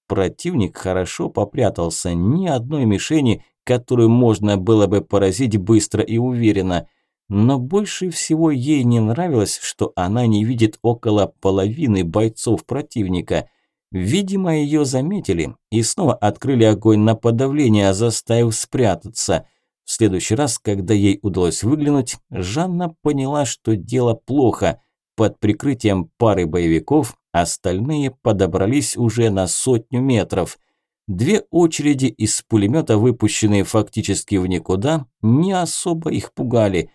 Противник хорошо попрятался, ни одной мишени, которую можно было бы поразить быстро и уверенно. Но больше всего ей не нравилось, что она не видит около половины бойцов противника – Видимо, ее заметили и снова открыли огонь на подавление, заставив спрятаться. В следующий раз, когда ей удалось выглянуть, Жанна поняла, что дело плохо. Под прикрытием пары боевиков остальные подобрались уже на сотню метров. Две очереди из пулемета, выпущенные фактически в никуда, не особо их пугали.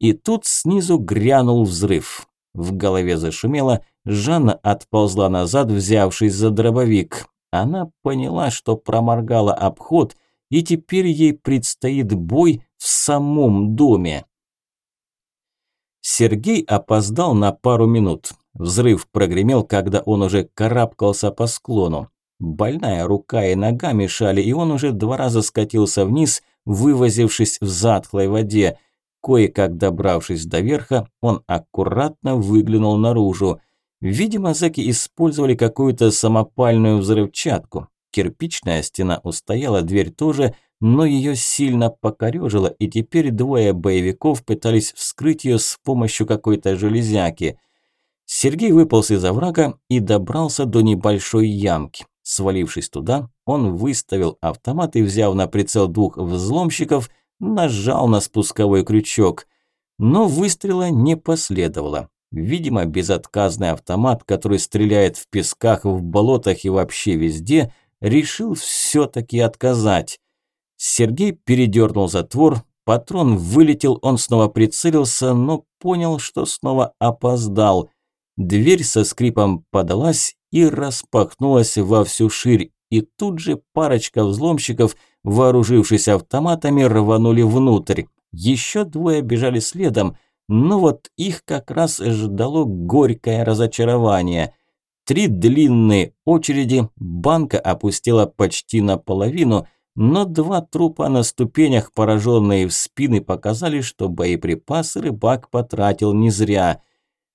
И тут снизу грянул взрыв. В голове зашумело, Жанна отползла назад, взявшись за дробовик. Она поняла, что проморгала обход, и теперь ей предстоит бой в самом доме. Сергей опоздал на пару минут. Взрыв прогремел, когда он уже карабкался по склону. Больная рука и нога мешали, и он уже два раза скатился вниз, вывозившись в затхлой воде. Кое-как добравшись до верха, он аккуратно выглянул наружу. Видимо, зэки использовали какую-то самопальную взрывчатку. Кирпичная стена устояла, дверь тоже, но ее сильно покорежила, и теперь двое боевиков пытались вскрыть ее с помощью какой-то железяки. Сергей выполз из оврага и добрался до небольшой ямки. Свалившись туда, он выставил автомат и, взяв на прицел двух взломщиков, нажал на спусковой крючок. Но выстрела не последовало. Видимо, безотказный автомат, который стреляет в песках, в болотах и вообще везде, решил все-таки отказать. Сергей передернул затвор, патрон вылетел, он снова прицелился, но понял, что снова опоздал. Дверь со скрипом подалась и распахнулась во всю ширь, и тут же парочка взломщиков, вооружившись автоматами, рванули внутрь. Еще двое бежали следом, но вот их как раз ждало горькое разочарование. Три длинные очереди, банка опустила почти наполовину, но два трупа на ступенях, пораженные в спины, показали, что боеприпасы рыбак потратил не зря.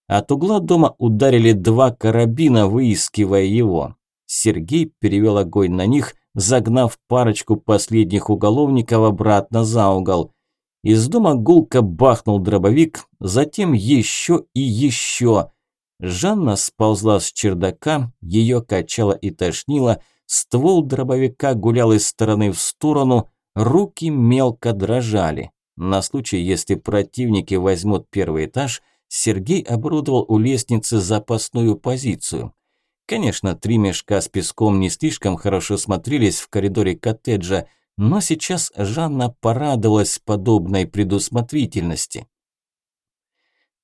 От угла дома ударили два карабина, выискивая его. Сергей перевел огонь на них, загнав парочку последних уголовников обратно за угол. Из дома гулко бахнул дробовик, затем еще и еще. Жанна сползла с чердака, ее качало и тошнило, ствол дробовика гулял из стороны в сторону, руки мелко дрожали. На случай, если противники возьмут первый этаж, Сергей оборудовал у лестницы запасную позицию. Конечно, три мешка с песком не слишком хорошо смотрелись в коридоре коттеджа, но сейчас Жанна порадовалась подобной предусмотрительности.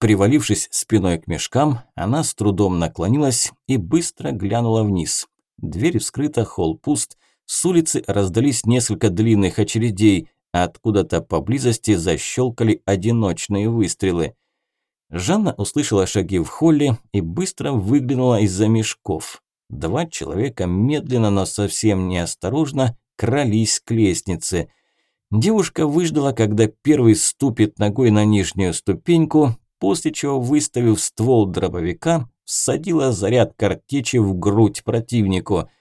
Привалившись спиной к мешкам, она с трудом наклонилась и быстро глянула вниз. Дверь вскрыта, холл пуст, с улицы раздались несколько длинных очередей, Откуда-то поблизости защелкали одиночные выстрелы. Жанна услышала шаги в холле и быстро выглянула из-за мешков. Два человека медленно, но совсем неосторожно крались к лестнице. Девушка выждала, когда первый ступит ногой на нижнюю ступеньку, после чего, выставив ствол дробовика, всадила заряд картечи в грудь противнику –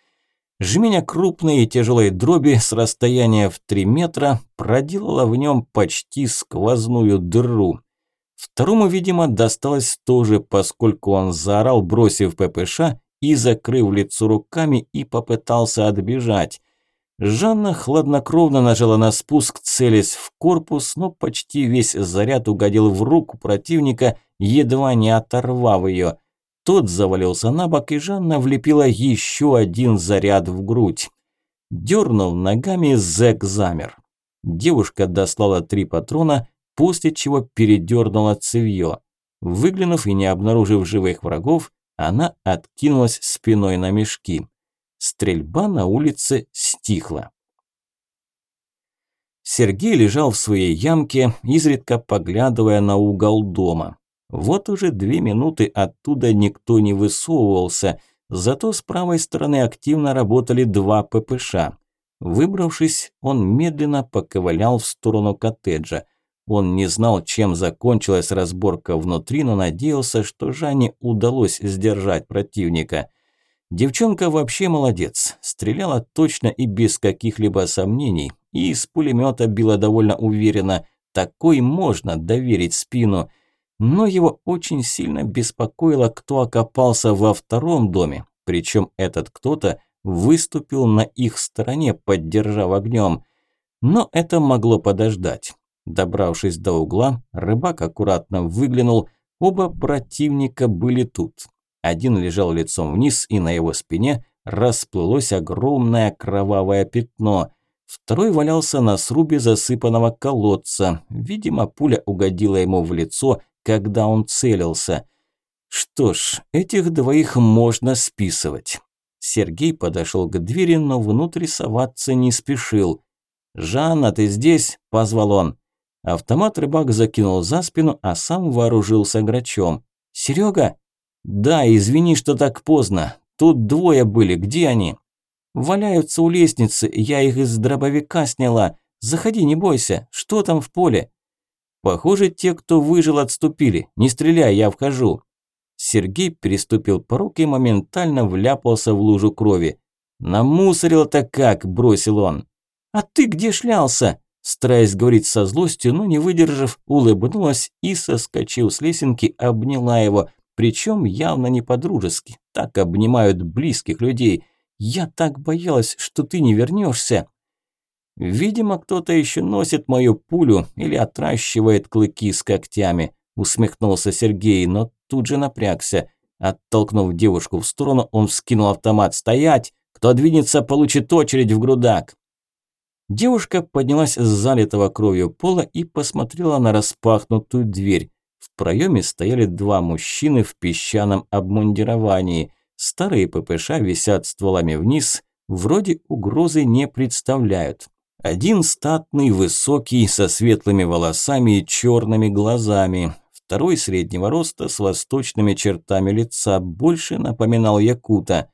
Жменя крупной и тяжелой дроби с расстояния в 3 метра проделала в нем почти сквозную дыру. Второму, видимо, досталось тоже, поскольку он заорал, бросив ППШ и закрыв лицо руками и попытался отбежать. Жанна хладнокровно нажала на спуск, целясь в корпус, но почти весь заряд угодил в руку противника, едва не оторвав ее. Тот завалился на бок, и Жанна влепила еще один заряд в грудь. Дернув ногами, зэк замер. Девушка дослала три патрона, после чего передернула цевьё. Выглянув и не обнаружив живых врагов, она откинулась спиной на мешки. Стрельба на улице стихла. Сергей лежал в своей ямке, изредка поглядывая на угол дома. Вот уже две минуты оттуда никто не высовывался, зато с правой стороны активно работали два ППШ. Выбравшись, он медленно поковылял в сторону коттеджа. Он не знал, чем закончилась разборка внутри, но надеялся, что Жанне удалось сдержать противника. Девчонка вообще молодец, стреляла точно и без каких-либо сомнений, и из пулемета била довольно уверенно. Такой можно доверить спину – но его очень сильно беспокоило, кто окопался во втором доме, причем этот кто-то выступил на их стороне, поддержав огнем. Но это могло подождать. Добравшись до угла, рыбак аккуратно выглянул, оба противника были тут. Один лежал лицом вниз, и на его спине расплылось огромное кровавое пятно. Второй валялся на срубе засыпанного колодца. Видимо, пуля угодила ему в лицо, когда он целился. Что ж, этих двоих можно списывать. Сергей подошел к двери, но внутрь соваться не спешил. «Жанна, ты здесь?» – позвал он. Автомат рыбак закинул за спину, а сам вооружился грачом. «Серега?» «Да, извини, что так поздно. Тут двое были, где они?» «Валяются у лестницы, я их из дробовика сняла. Заходи, не бойся, что там в поле?» Похоже, те, кто выжил, отступили. Не стреляй, я вхожу. Сергей переступил порог и моментально вляпался в лужу крови. «Намусорил-то как!» – бросил он. «А ты где шлялся?» Стараясь говорить со злостью, но не выдержав, улыбнулась и, соскочив с лесенки, обняла его, причем явно не по-дружески. Так обнимают близких людей. «Я так боялась, что ты не вернешься. «Видимо, кто-то еще носит мою пулю или отращивает клыки с когтями», усмехнулся Сергей, но тут же напрягся. Оттолкнув девушку в сторону, он вскинул автомат. «Стоять! Кто двинется, получит очередь в грудак!» Девушка поднялась с залитого кровью пола и посмотрела на распахнутую дверь. Проеме стояли два мужчины в песчаном обмундировании. Старые ППШ висят стволами вниз, вроде угрозы не представляют. Один статный, высокий, со светлыми волосами и черными глазами. Второй среднего роста, с восточными чертами лица, больше напоминал якута.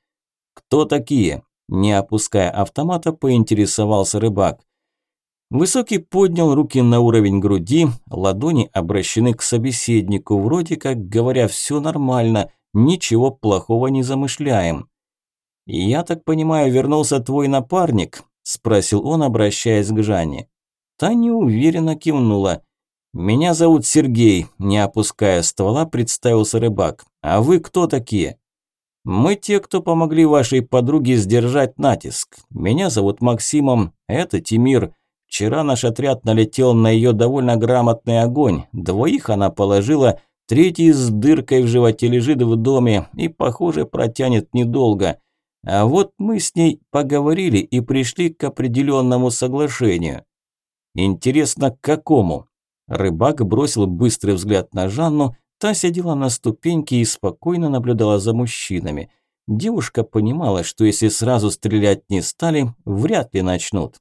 «Кто такие?» Не опуская автомата, поинтересовался рыбак. Высокий поднял руки на уровень груди, ладони обращены к собеседнику, вроде как говоря, все нормально, ничего плохого не замышляем. «Я так понимаю, вернулся твой напарник?» – спросил он, обращаясь к Жанне. Та неуверенно кивнула. «Меня зовут Сергей», – не опуская ствола, представился рыбак. «А вы кто такие?» «Мы те, кто помогли вашей подруге сдержать натиск. Меня зовут Максимом, это Тимир. Вчера наш отряд налетел на ее довольно грамотный огонь. Двоих она положила, третий с дыркой в животе лежит в доме и, похоже, протянет недолго. А вот мы с ней поговорили и пришли к определенному соглашению». «Интересно, к какому?» Рыбак бросил быстрый взгляд на Жанну, та сидела на ступеньке и спокойно наблюдала за мужчинами. Девушка понимала, что если сразу стрелять не стали, вряд ли начнут.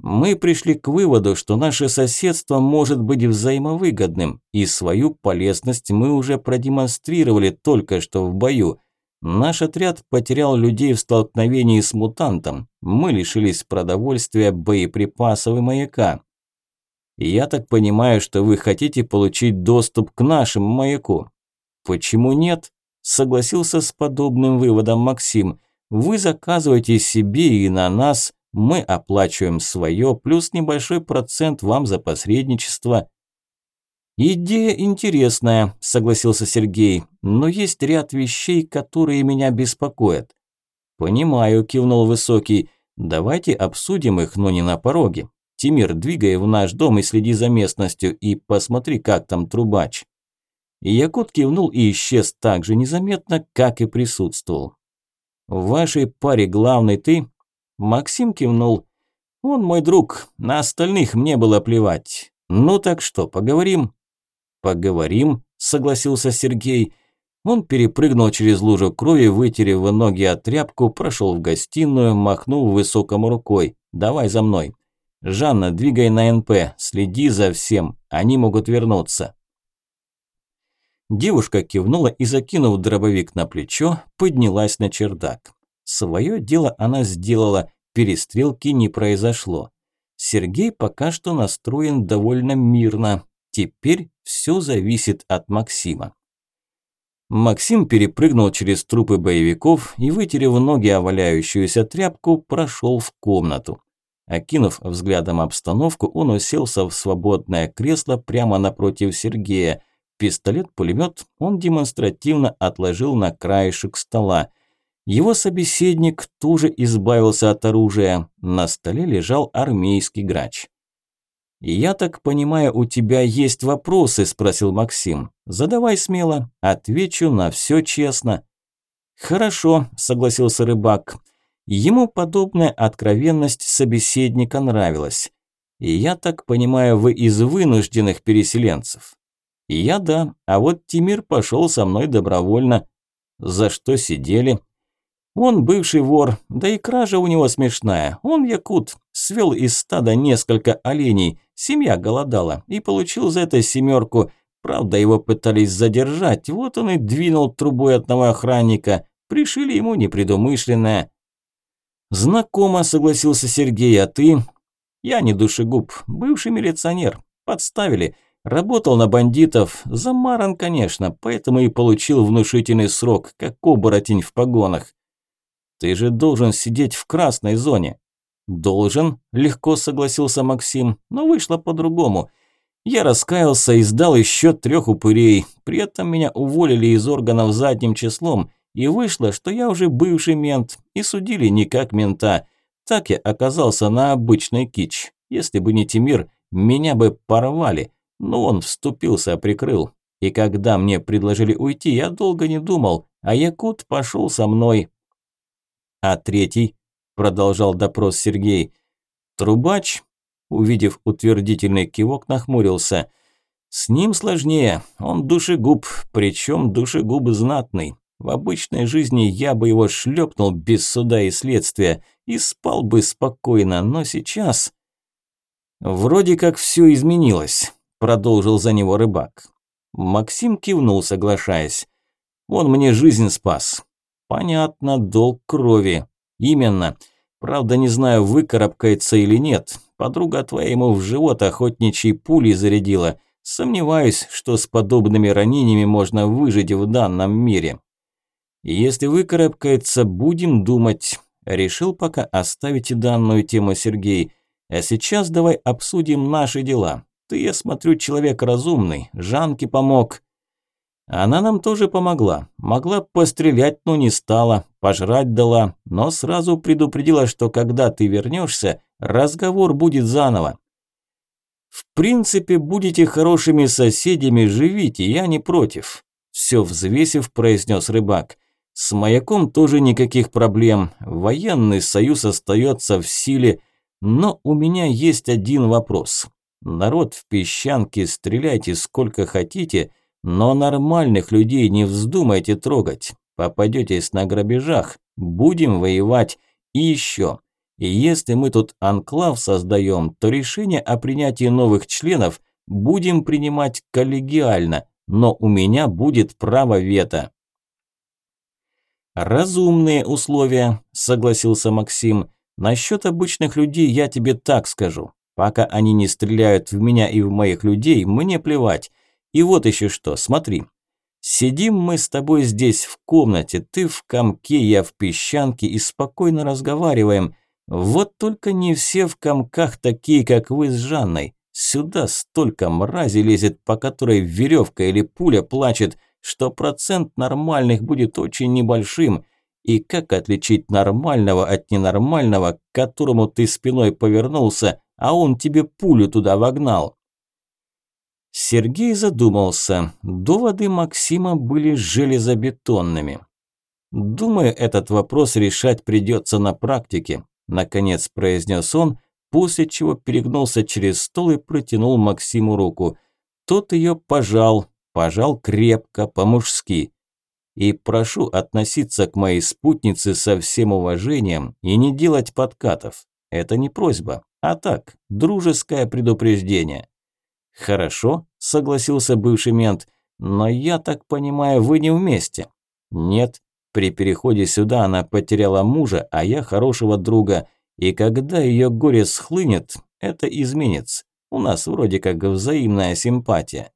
Мы пришли к выводу, что наше соседство может быть взаимовыгодным, и свою полезность мы уже продемонстрировали только что в бою. Наш отряд потерял людей в столкновении с мутантом. Мы лишились продовольствия, боеприпасов и маяка. Я так понимаю, что вы хотите получить доступ к нашему маяку. Почему нет? Согласился с подобным выводом Максим. Вы заказываете себе и на нас, мы оплачиваем свое, плюс небольшой процент вам за посредничество. «Идея интересная», – согласился Сергей, – «но есть ряд вещей, которые меня беспокоят». «Понимаю», – кивнул Высокий, – «давайте обсудим их, но не на пороге. Тимир, двигай в наш дом и следи за местностью, и посмотри, как там трубач». И Якут кивнул и исчез так же незаметно, как и присутствовал. «В вашей паре главный ты?» Максим кивнул. «Он мой друг, на остальных мне было плевать. Ну так что, поговорим?» «Поговорим», – согласился Сергей. Он перепрыгнул через лужу крови, вытерев ноги от тряпку, прошел в гостиную, махнув высокому рукой. «Давай за мной». «Жанна, двигай на НП, следи за всем, они могут вернуться». Девушка кивнула и, закинув дробовик на плечо, поднялась на чердак. Своё дело она сделала, перестрелки не произошло. Сергей пока что настроен довольно мирно. Теперь все зависит от Максима. Максим перепрыгнул через трупы боевиков и, вытерев ноги о валяющуюся тряпку, прошел в комнату. Окинув взглядом обстановку, он уселся в свободное кресло прямо напротив Сергея. Пистолет-пулемет он демонстративно отложил на краешек стола. Его собеседник тоже избавился от оружия. На столе лежал армейский грач. «Я так понимаю, у тебя есть вопросы?» – спросил Максим. «Задавай смело, отвечу на все честно». «Хорошо», – согласился рыбак. Ему подобная откровенность собеседника нравилась. Я так понимаю, вы из вынужденных переселенцев. Я да, а вот Тимир пошел со мной добровольно. За что сидели? Он бывший вор, да и кража у него смешная. Он якут, свел из стада несколько оленей, семья голодала и получил за это семерку. Правда, его пытались задержать, вот он и двинул трубой одного охранника. Пришили ему непредумышленное. «Знакомо», – согласился Сергей, – «а ты?» «Я не душегуб, бывший милиционер. Подставили. Работал на бандитов. Замаран, конечно, поэтому и получил внушительный срок, как оборотень в погонах». «Ты же должен сидеть в красной зоне». «Должен», – легко согласился Максим, – «но вышло по-другому». Я раскаялся и сдал еще трех упырей. При этом меня уволили из органов задним числом – и вышло, что я уже бывший мент, и судили не как мента. Так я оказался на обычной кич. Если бы не Тимир, меня бы порвали. Но он вступился, прикрыл. И когда мне предложили уйти, я долго не думал, а Якут пошел со мной. А третий, продолжал допрос Сергей, трубач, увидев утвердительный кивок, нахмурился. С ним сложнее, он душегуб, причем душегуб знатный. В обычной жизни я бы его шлепнул без суда и следствия и спал бы спокойно, но сейчас... Вроде как все изменилось, продолжил за него рыбак. Максим кивнул, соглашаясь. Он мне жизнь спас. Понятно, долг крови. Именно. Правда, не знаю, выкарабкается или нет. Подруга твоя ему в живот охотничьей пулей зарядила. Сомневаюсь, что с подобными ранениями можно выжить в данном мире. Если выкарабкается, будем думать. Решил пока оставить данную тему Сергей. А сейчас давай обсудим наши дела. Ты, я смотрю, человек разумный, Жанке помог. Она нам тоже помогла. Могла пострелять, но не стала, пожрать дала, но сразу предупредила, что когда ты вернешься, разговор будет заново. В принципе, будете хорошими соседями, живите, я не против. Все взвесив, произнес рыбак. С маяком тоже никаких проблем. Военный союз остается в силе, но у меня есть один вопрос. Народ в песчанке, стреляйте сколько хотите – но нормальных людей не вздумайте трогать. Попадетесь на грабежах, будем воевать. И еще. Если мы тут анклав создаем, то решение о принятии новых членов будем принимать коллегиально, но у меня будет право вето. «Разумные условия», – согласился Максим. «Насчет обычных людей я тебе так скажу. Пока они не стреляют в меня и в моих людей, мне плевать. И вот еще что, смотри. Сидим мы с тобой здесь в комнате, ты в комке, я в песчанке и спокойно разговариваем. Вот только не все в комках такие, как вы с Жанной. Сюда столько мрази лезет, по которой веревка или пуля плачет, что процент нормальных будет очень небольшим. И как отличить нормального от ненормального, к которому ты спиной повернулся, а он тебе пулю туда вогнал? Сергей задумался. Доводы Максима были железобетонными. «Думаю, этот вопрос решать придется на практике», – наконец произнес он, после чего перегнулся через стол и протянул Максиму руку. Тот ее пожал, пожал крепко, по-мужски. «И прошу относиться к моей спутнице со всем уважением и не делать подкатов. Это не просьба, а так, дружеское предупреждение». «Хорошо», – согласился бывший мент, – «но я так понимаю, вы не вместе?» «Нет, при переходе сюда она потеряла мужа, а я хорошего друга, и когда ее горе схлынет, это изменится. У нас вроде как взаимная симпатия».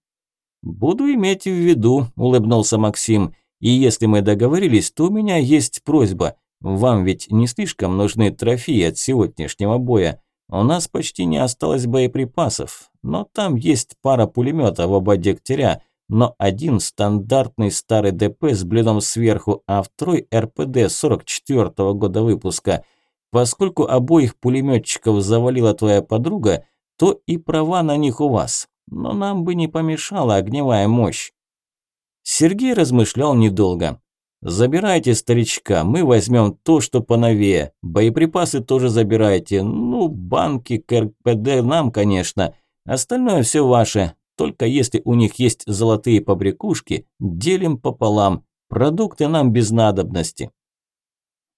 «Буду иметь в виду», – улыбнулся Максим, – «и если мы договорились, то у меня есть просьба. Вам ведь не слишком нужны трофеи от сегодняшнего боя». У нас почти не осталось боеприпасов, но там есть пара пулеметов оба дегтяря, но один стандартный старый ДП с блином сверху, а второй РПД 44 -го года выпуска. Поскольку обоих пулеметчиков завалила твоя подруга, то и права на них у вас. Но нам бы не помешала огневая мощь. Сергей размышлял недолго. «Забирайте старичка, мы возьмем то, что поновее. Боеприпасы тоже забирайте. Ну, банки, КРПД нам, конечно. Остальное все ваше. Только если у них есть золотые побрякушки, делим пополам. Продукты нам без надобности».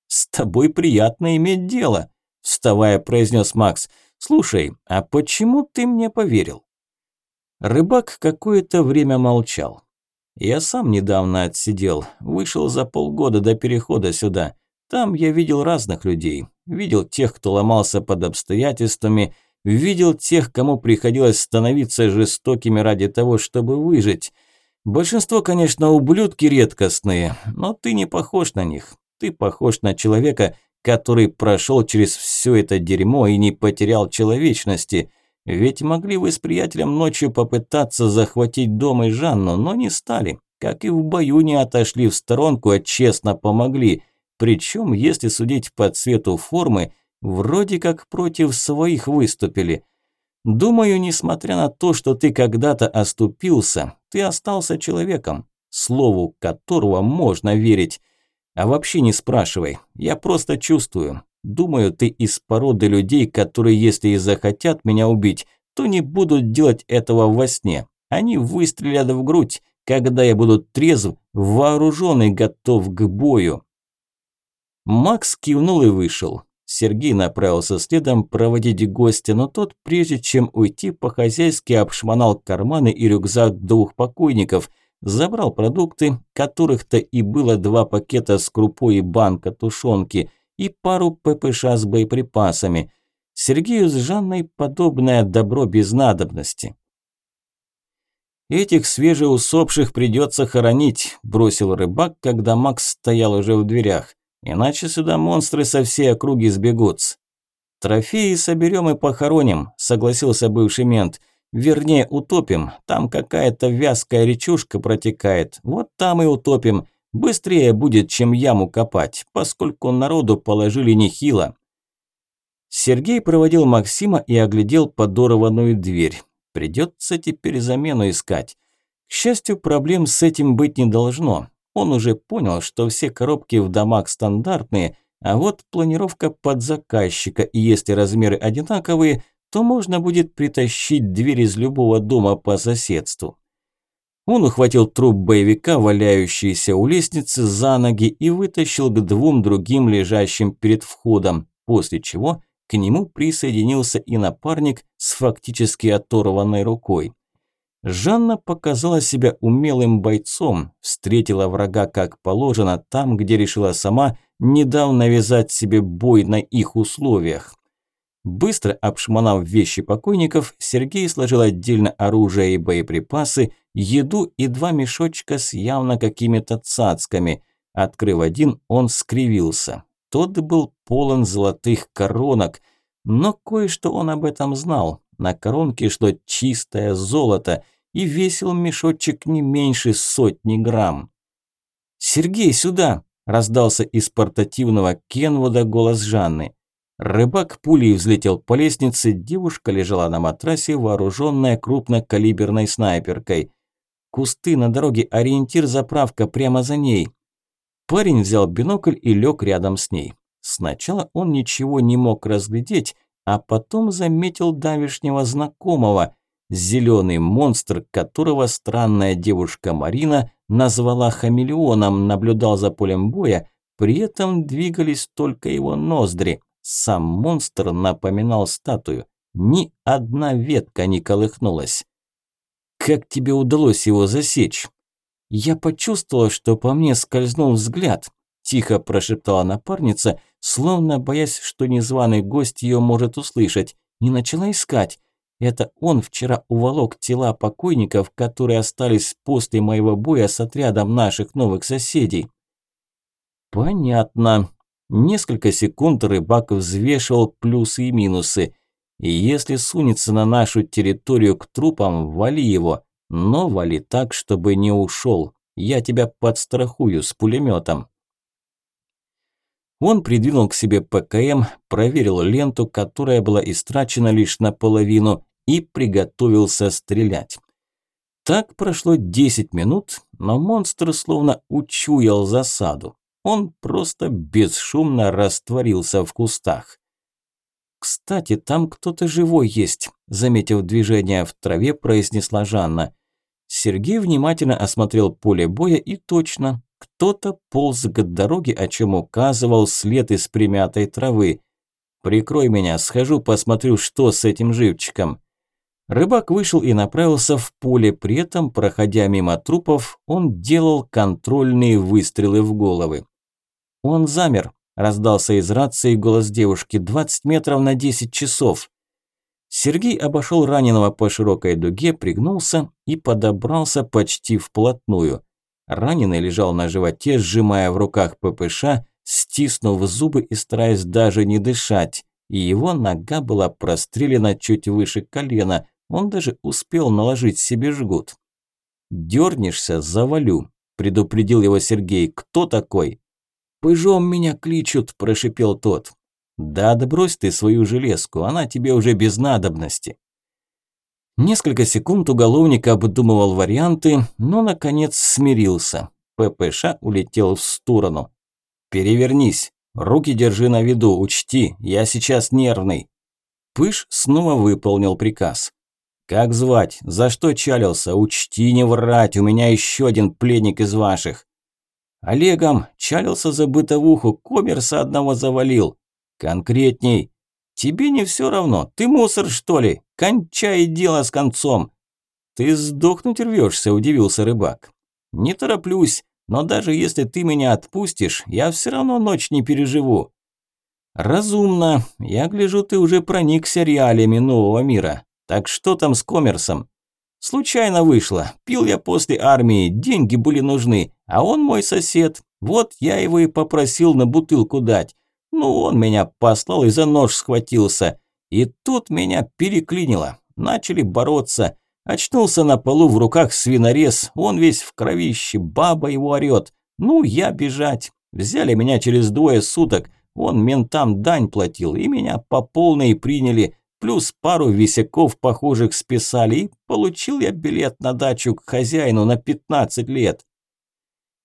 «С тобой приятно иметь дело», – вставая, произнес Макс. «Слушай, а почему ты мне поверил?» Рыбак какое-то время молчал. Я сам недавно отсидел, вышел за полгода до перехода сюда. Там я видел разных людей. Видел тех, кто ломался под обстоятельствами, видел тех, кому приходилось становиться жестокими ради того, чтобы выжить. Большинство, конечно, ублюдки редкостные, но ты не похож на них. Ты похож на человека, который прошел через все это дерьмо и не потерял человечности. Ведь могли вы с приятелем ночью попытаться захватить дом и Жанну, но не стали. Как и в бою не отошли в сторонку, а честно помогли. Причем, если судить по цвету формы, вроде как против своих выступили. Думаю, несмотря на то, что ты когда-то оступился, ты остался человеком, слову которого можно верить. А вообще не спрашивай, я просто чувствую. Думаю, ты из породы людей, которые, если и захотят меня убить, то не будут делать этого во сне. Они выстрелят в грудь, когда я буду трезв, вооруженный, готов к бою. Макс кивнул и вышел. Сергей направился следом проводить гостя, но тот, прежде чем уйти, по-хозяйски обшмонал карманы и рюкзак двух покойников, забрал продукты, которых-то и было два пакета с крупой и банка тушенки – и пару ППШ с боеприпасами. Сергею с Жанной подобное добро без надобности. «Этих свежеусопших придется хоронить», – бросил рыбак, когда Макс стоял уже в дверях. «Иначе сюда монстры со всей округи сбегутся». Трофеи соберем и похороним, согласился бывший мент. Вернее, утопим. Там какая-то вязкая речушка протекает. Вот там и утопим. Быстрее будет, чем яму копать, поскольку народу положили нехило. Сергей проводил Максима и оглядел подорванную дверь. Придется теперь замену искать. К счастью, проблем с этим быть не должно. Он уже понял, что все коробки в домах стандартные, а вот планировка под заказчика, и если размеры одинаковые, то можно будет притащить дверь из любого дома по соседству. Он ухватил труп боевика, валяющийся у лестницы, за ноги и вытащил к двум другим лежащим перед входом, после чего к нему присоединился и напарник с фактически оторванной рукой. Жанна показала себя умелым бойцом, встретила врага как положено там, где решила сама недавно навязать себе бой на их условиях. Быстро обшмонав вещи покойников, Сергей сложил отдельно оружие и боеприпасы, еду и два мешочка с явно какими-то цацками. Открыв один, он скривился. Тот был полон золотых коронок, но кое-что он об этом знал. На коронке шло чистое золото, и весил мешочек не меньше сотни грамм. «Сергей, сюда!» – раздался из портативного Кенвуда голос Жанны. Рыбак пулей взлетел по лестнице, девушка лежала на матрасе, вооруженная крупнокалиберной снайперкой. Кусты на дороге, ориентир заправка прямо за ней. Парень взял бинокль и лег рядом с ней. Сначала он ничего не мог разглядеть, а потом заметил давешнего знакомого, зеленый монстр, которого странная девушка Марина назвала хамелеоном, наблюдал за полем боя, при этом двигались только его ноздри. Сам монстр напоминал статую. Ни одна ветка не колыхнулась. «Как тебе удалось его засечь?» «Я почувствовала, что по мне скользнул взгляд», – тихо прошептала напарница, словно боясь, что незваный гость ее может услышать, и начала искать. Это он вчера уволок тела покойников, которые остались после моего боя с отрядом наших новых соседей. Понятно. Несколько секунд рыбак взвешивал плюсы и минусы. И если сунется на нашу территорию к трупам, вали его. Но вали так, чтобы не ушел. Я тебя подстрахую с пулеметом. Он придвинул к себе ПКМ, проверил ленту, которая была истрачена лишь наполовину, и приготовился стрелять. Так прошло 10 минут, но монстр словно учуял засаду. Он просто бесшумно растворился в кустах. «Кстати, там кто-то живой есть», – заметив движение в траве, произнесла Жанна. Сергей внимательно осмотрел поле боя и точно, кто-то полз к дороге, о чем указывал след из примятой травы. «Прикрой меня, схожу, посмотрю, что с этим живчиком». Рыбак вышел и направился в поле, при этом, проходя мимо трупов, он делал контрольные выстрелы в головы. «Он замер», – раздался из рации голос девушки, – «20 метров на 10 часов». Сергей обошел раненого по широкой дуге, пригнулся и подобрался почти вплотную. Раненый лежал на животе, сжимая в руках ППШ, стиснув зубы и стараясь даже не дышать. И его нога была прострелена чуть выше колена, он даже успел наложить себе жгут. «Дернешься, завалю», – предупредил его Сергей. «Кто такой?» «Пыжом меня кличут», – прошипел тот. «Да отбрось ты свою железку, она тебе уже без надобности». Несколько секунд уголовник обдумывал варианты, но, наконец, смирился. ППШ улетел в сторону. «Перевернись, руки держи на виду, учти, я сейчас нервный». Пыш снова выполнил приказ. «Как звать? За что чалился? Учти не врать, у меня еще один пленник из ваших». Олегом чалился за бытовуху, коммерса одного завалил. Конкретней. Тебе не все равно, ты мусор что ли? Кончай дело с концом. Ты сдохнуть рвешься, удивился рыбак. Не тороплюсь, но даже если ты меня отпустишь, я все равно ночь не переживу. Разумно. Я гляжу, ты уже проникся реалиями нового мира. Так что там с коммерсом? Случайно вышло. Пил я после армии, деньги были нужны, а он мой сосед. Вот я его и попросил на бутылку дать. Ну, он меня послал и за нож схватился. И тут меня переклинило. Начали бороться. Очнулся на полу в руках свинорез, он весь в кровище, баба его орёт. Ну, я бежать. Взяли меня через двое суток, он ментам дань платил, и меня по полной приняли, плюс пару висяков похожих списали, и получил я билет на дачу к хозяину на 15 лет.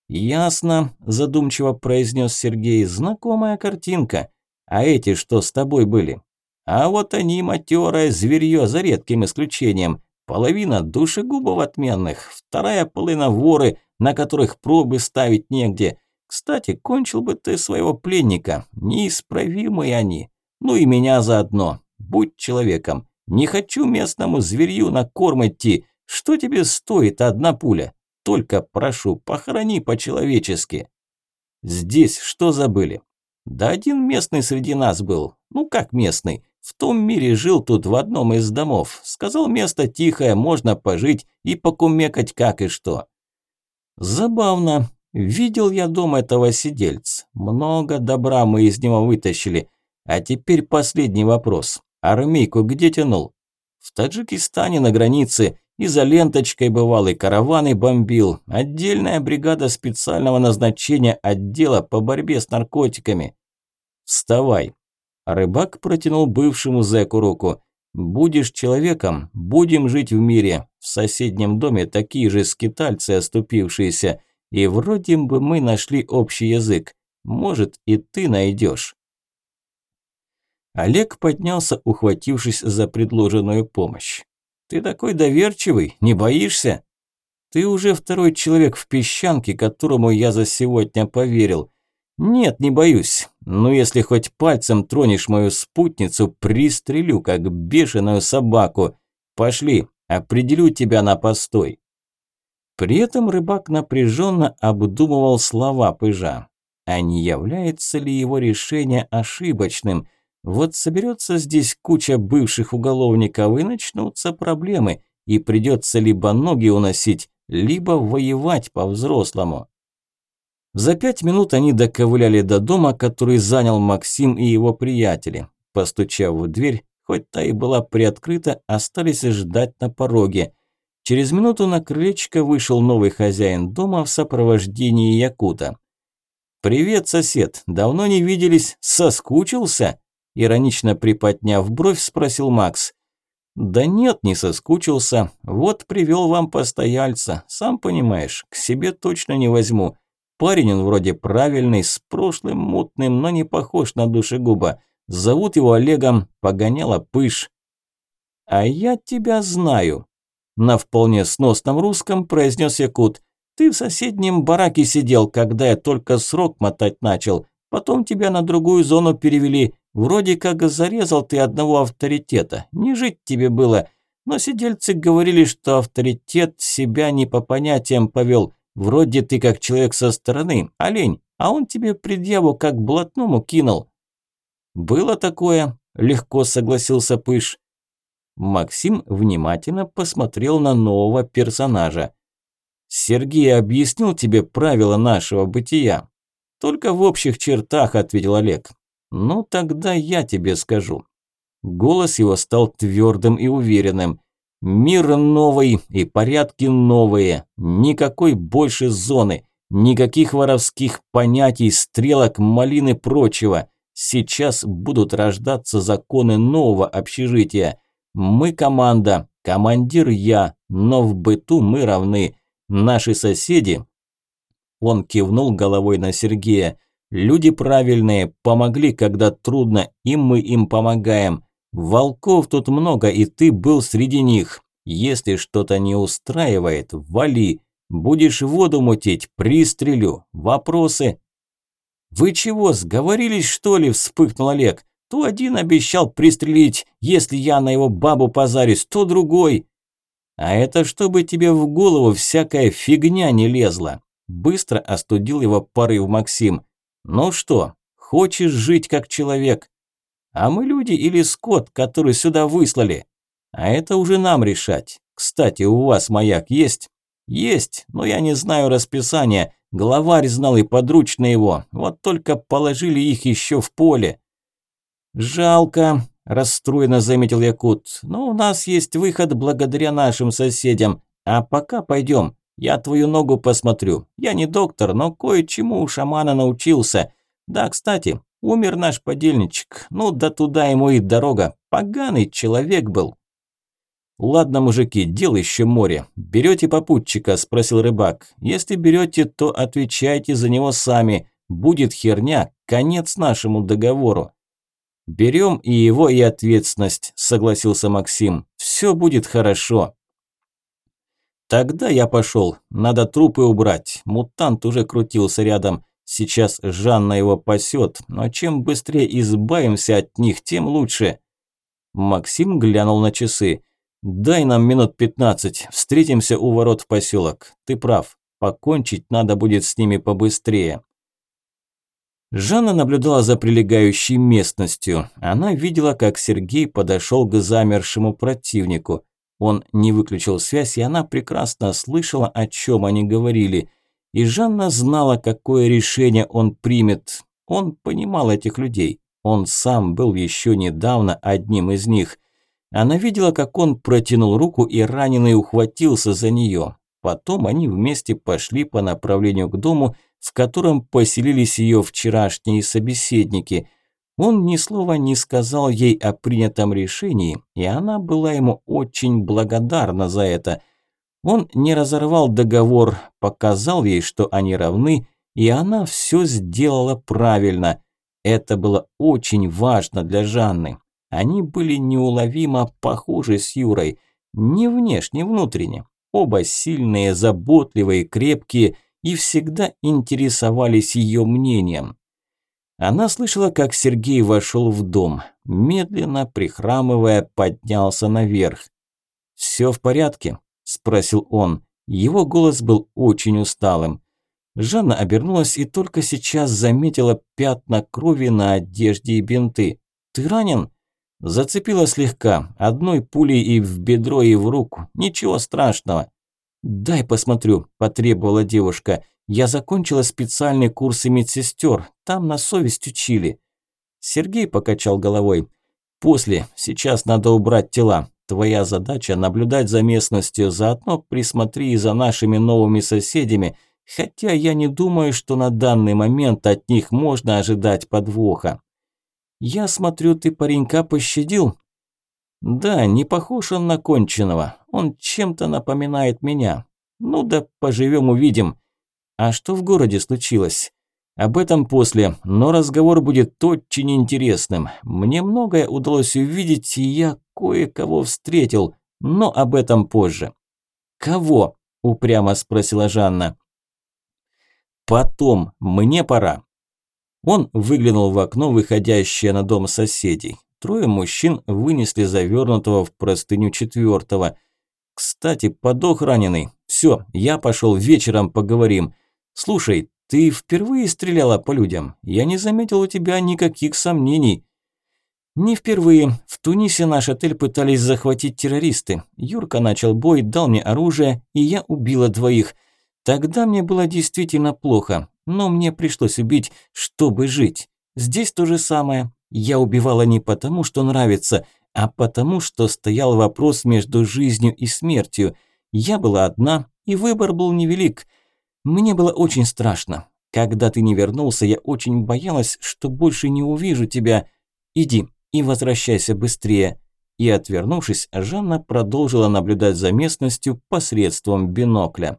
«Ясно», – задумчиво произнес Сергей, – «знакомая картинка. А эти что с тобой были?» «А вот они матерое зверье, за редким исключением. Половина душегубов отменных, вторая половина воры, на которых пробы ставить негде. Кстати, кончил бы ты своего пленника, неисправимые они. Ну и меня заодно. Будь человеком. Не хочу местному зверью на корм идти. Что тебе стоит одна пуля? Только прошу, похорони по-человечески. Здесь что забыли? Да один местный среди нас был. Ну как местный? В том мире жил тут в одном из домов. Сказал, место тихое, можно пожить и покумекать как и что. Забавно. Видел я дом этого сидельца. Много добра мы из него вытащили. А теперь последний вопрос. Армейку где тянул? В Таджикистане на границе. И за ленточкой бывал, и караваны бомбил. Отдельная бригада специального назначения отдела по борьбе с наркотиками. Вставай, Рыбак протянул бывшему зэку руку. «Будешь человеком, будем жить в мире. В соседнем доме такие же скитальцы оступившиеся. И вроде бы мы нашли общий язык. Может, и ты найдешь». Олег поднялся, ухватившись за предложенную помощь. «Ты такой доверчивый, не боишься?» «Ты уже второй человек в песчанке, которому я за сегодня поверил. «Нет, не боюсь. Но если хоть пальцем тронешь мою спутницу, пристрелю, как бешеную собаку. Пошли, определю тебя на постой». При этом рыбак напряженно обдумывал слова пыжа. А не является ли его решение ошибочным? Вот соберется здесь куча бывших уголовников и начнутся проблемы, и придется либо ноги уносить, либо воевать по-взрослому. За пять минут они доковыляли до дома, который занял Максим и его приятели. Постучав в дверь, хоть та и была приоткрыта, остались ждать на пороге. Через минуту на крылечко вышел новый хозяин дома в сопровождении Якута. «Привет, сосед, давно не виделись, соскучился?» Иронично приподняв бровь, спросил Макс. «Да нет, не соскучился. Вот привел вам постояльца. Сам понимаешь, к себе точно не возьму. Парень он вроде правильный, с прошлым мутным, но не похож на душегуба. Зовут его Олегом, погоняла пыш. «А я тебя знаю», – на вполне сносном русском произнес Якут. «Ты в соседнем бараке сидел, когда я только срок мотать начал. Потом тебя на другую зону перевели. Вроде как зарезал ты одного авторитета. Не жить тебе было. Но сидельцы говорили, что авторитет себя не по понятиям повел. Вроде ты как человек со стороны, олень, а он тебе предъяву как блатному кинул». «Было такое», – легко согласился Пыш. Максим внимательно посмотрел на нового персонажа. «Сергей объяснил тебе правила нашего бытия?» «Только в общих чертах», – ответил Олег. «Ну, тогда я тебе скажу». Голос его стал твердым и уверенным. Мир новый и порядки новые. Никакой больше зоны. Никаких воровских понятий, стрелок, малины прочего. Сейчас будут рождаться законы нового общежития. Мы команда, командир я, но в быту мы равны. Наши соседи... Он кивнул головой на Сергея. Люди правильные, помогли, когда трудно, и мы им помогаем. Волков тут много, и ты был среди них. Если что-то не устраивает, вали. Будешь воду мутить, пристрелю. Вопросы?» «Вы чего, сговорились, что ли?» – вспыхнул Олег. «То один обещал пристрелить, если я на его бабу позарюсь, то другой». «А это чтобы тебе в голову всякая фигня не лезла». Быстро остудил его порыв Максим. «Ну что, хочешь жить как человек? А мы люди или скот, который сюда выслали? А это уже нам решать. Кстати, у вас маяк есть? Есть, но я не знаю расписания. Главарь знал и подручный его, вот только положили их еще в поле. «Жалко», – расстроенно заметил Якут, – «но у нас есть выход благодаря нашим соседям. А пока пойдем, я твою ногу посмотрю. Я не доктор, но кое-чему у шамана научился. Да, кстати, умер наш подельничек. Ну да туда ему и дорога. Поганый человек был». «Ладно, мужики, дел еще море. Берете попутчика?» – спросил рыбак. «Если берете, то отвечайте за него сами. Будет херня, конец нашему договору». «Берем и его, и ответственность», – согласился Максим. «Все будет хорошо». Тогда я пошел. Надо трупы убрать. Мутант уже крутился рядом. Сейчас Жанна его пасет, но чем быстрее избавимся от них, тем лучше. Максим глянул на часы. «Дай нам минут пятнадцать, встретимся у ворот в поселок. Ты прав, покончить надо будет с ними побыстрее». Жанна наблюдала за прилегающей местностью. Она видела, как Сергей подошел к замершему противнику. Он не выключил связь, и она прекрасно слышала, о чем они говорили. И Жанна знала, какое решение он примет. Он понимал этих людей. Он сам был еще недавно одним из них. Она видела, как он протянул руку, и раненый ухватился за нее. Потом они вместе пошли по направлению к дому, в котором поселились ее вчерашние собеседники. Он ни слова не сказал ей о принятом решении, и она была ему очень благодарна за это. Он не разорвал договор, показал ей, что они равны, и она все сделала правильно. Это было очень важно для Жанны. Они были неуловимо похожи с Юрой, не внешне, внутренне. Оба сильные, заботливые, крепкие и всегда интересовались ее мнением. Она слышала, как Сергей вошел в дом, медленно, прихрамывая, поднялся наверх. «Все в порядке?» – спросил он. Его голос был очень усталым. Жанна обернулась и только сейчас заметила пятна крови на одежде и бинты. «Ты ранен?» «Зацепила слегка, одной пулей и в бедро, и в руку. Ничего страшного». «Дай посмотрю», – потребовала девушка. Я закончила специальные курсы медсестер, там на совесть учили. Сергей покачал головой. После, сейчас надо убрать тела. Твоя задача наблюдать за местностью, заодно присмотри за нашими новыми соседями, хотя я не думаю, что на данный момент от них можно ожидать подвоха. Я смотрю, ты паренька пощадил? Да, не похож он на конченого, он чем-то напоминает меня. Ну да поживем увидим. А что в городе случилось? Об этом после, но разговор будет очень интересным. Мне многое удалось увидеть, и я кое-кого встретил, но об этом позже. «Кого?» – упрямо спросила Жанна. «Потом, мне пора». Он выглянул в окно, выходящее на дом соседей. Трое мужчин вынесли завернутого в простыню четвертого. «Кстати, подох раненый. Все, я пошел, вечером поговорим». «Слушай, ты впервые стреляла по людям? Я не заметил у тебя никаких сомнений». «Не впервые. В Тунисе наш отель пытались захватить террористы. Юрка начал бой, дал мне оружие, и я убила двоих. Тогда мне было действительно плохо, но мне пришлось убить, чтобы жить. Здесь то же самое. Я убивала не потому, что нравится, а потому, что стоял вопрос между жизнью и смертью. Я была одна, и выбор был невелик. Мне было очень страшно. Когда ты не вернулся, я очень боялась, что больше не увижу тебя. Иди и возвращайся быстрее». И, отвернувшись, Жанна продолжила наблюдать за местностью посредством бинокля.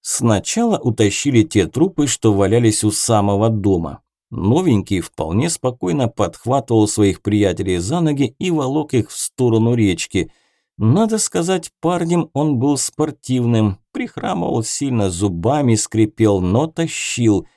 Сначала утащили те трупы, что валялись у самого дома. Новенький вполне спокойно подхватывал своих приятелей за ноги и волок их в сторону речки – надо сказать, парнем он был спортивным, прихрамывал сильно, зубами скрипел, но тащил.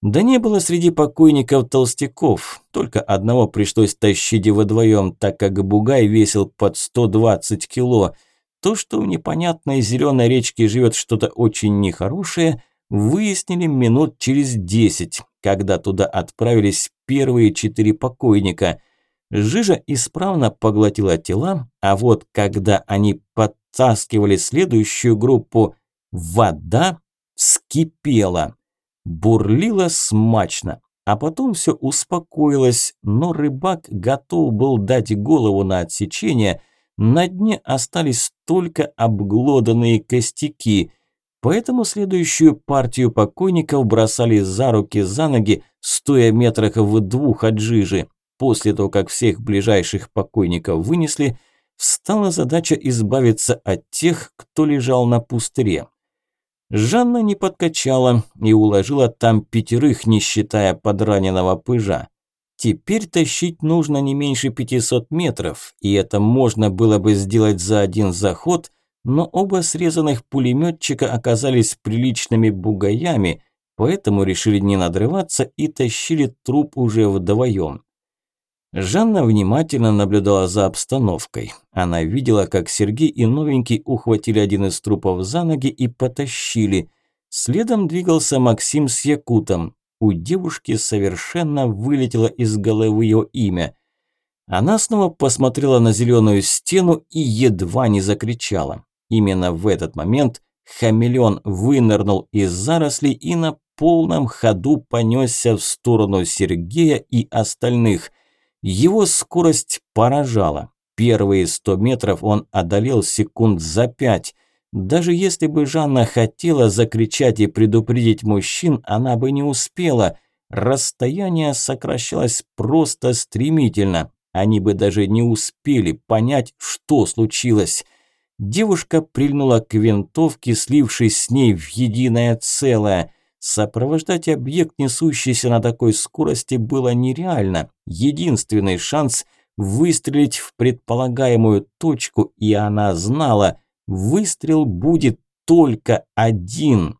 Да не было среди покойников толстяков, только одного пришлось тащить и вдвоем, так как бугай весил под 120 кило. То, что в непонятной зеленой речке живет что-то очень нехорошее, выяснили минут через десять, когда туда отправились первые четыре покойника – Жижа исправно поглотила тела, а вот когда они подтаскивали следующую группу, вода вскипела. Бурлила смачно, а потом все успокоилось, но рыбак готов был дать голову на отсечение, на дне остались только обглоданные костяки, поэтому следующую партию покойников бросали за руки, за ноги, стоя метрах в двух от жижи. После того, как всех ближайших покойников вынесли, встала задача избавиться от тех, кто лежал на пустыре. Жанна не подкачала и уложила там пятерых, не считая подраненного пыжа. Теперь тащить нужно не меньше 500 метров, и это можно было бы сделать за один заход, но оба срезанных пулеметчика оказались приличными бугаями, поэтому решили не надрываться и тащили труп уже вдвоем. Жанна внимательно наблюдала за обстановкой. Она видела, как Сергей и новенький ухватили один из трупов за ноги и потащили. Следом двигался Максим с Якутом. У девушки совершенно вылетело из головы ее имя. Она снова посмотрела на зеленую стену и едва не закричала. Именно в этот момент хамелеон вынырнул из зарослей и на полном ходу понесся в сторону Сергея и остальных – его скорость поражала. Первые сто метров он одолел секунд за пять. Даже если бы Жанна хотела закричать и предупредить мужчин, она бы не успела. Расстояние сокращалось просто стремительно. Они бы даже не успели понять, что случилось. Девушка прильнула к винтовке, слившись с ней в единое целое. Сопровождать объект, несущийся на такой скорости, было нереально. Единственный шанс – выстрелить в предполагаемую точку, и она знала – выстрел будет только один.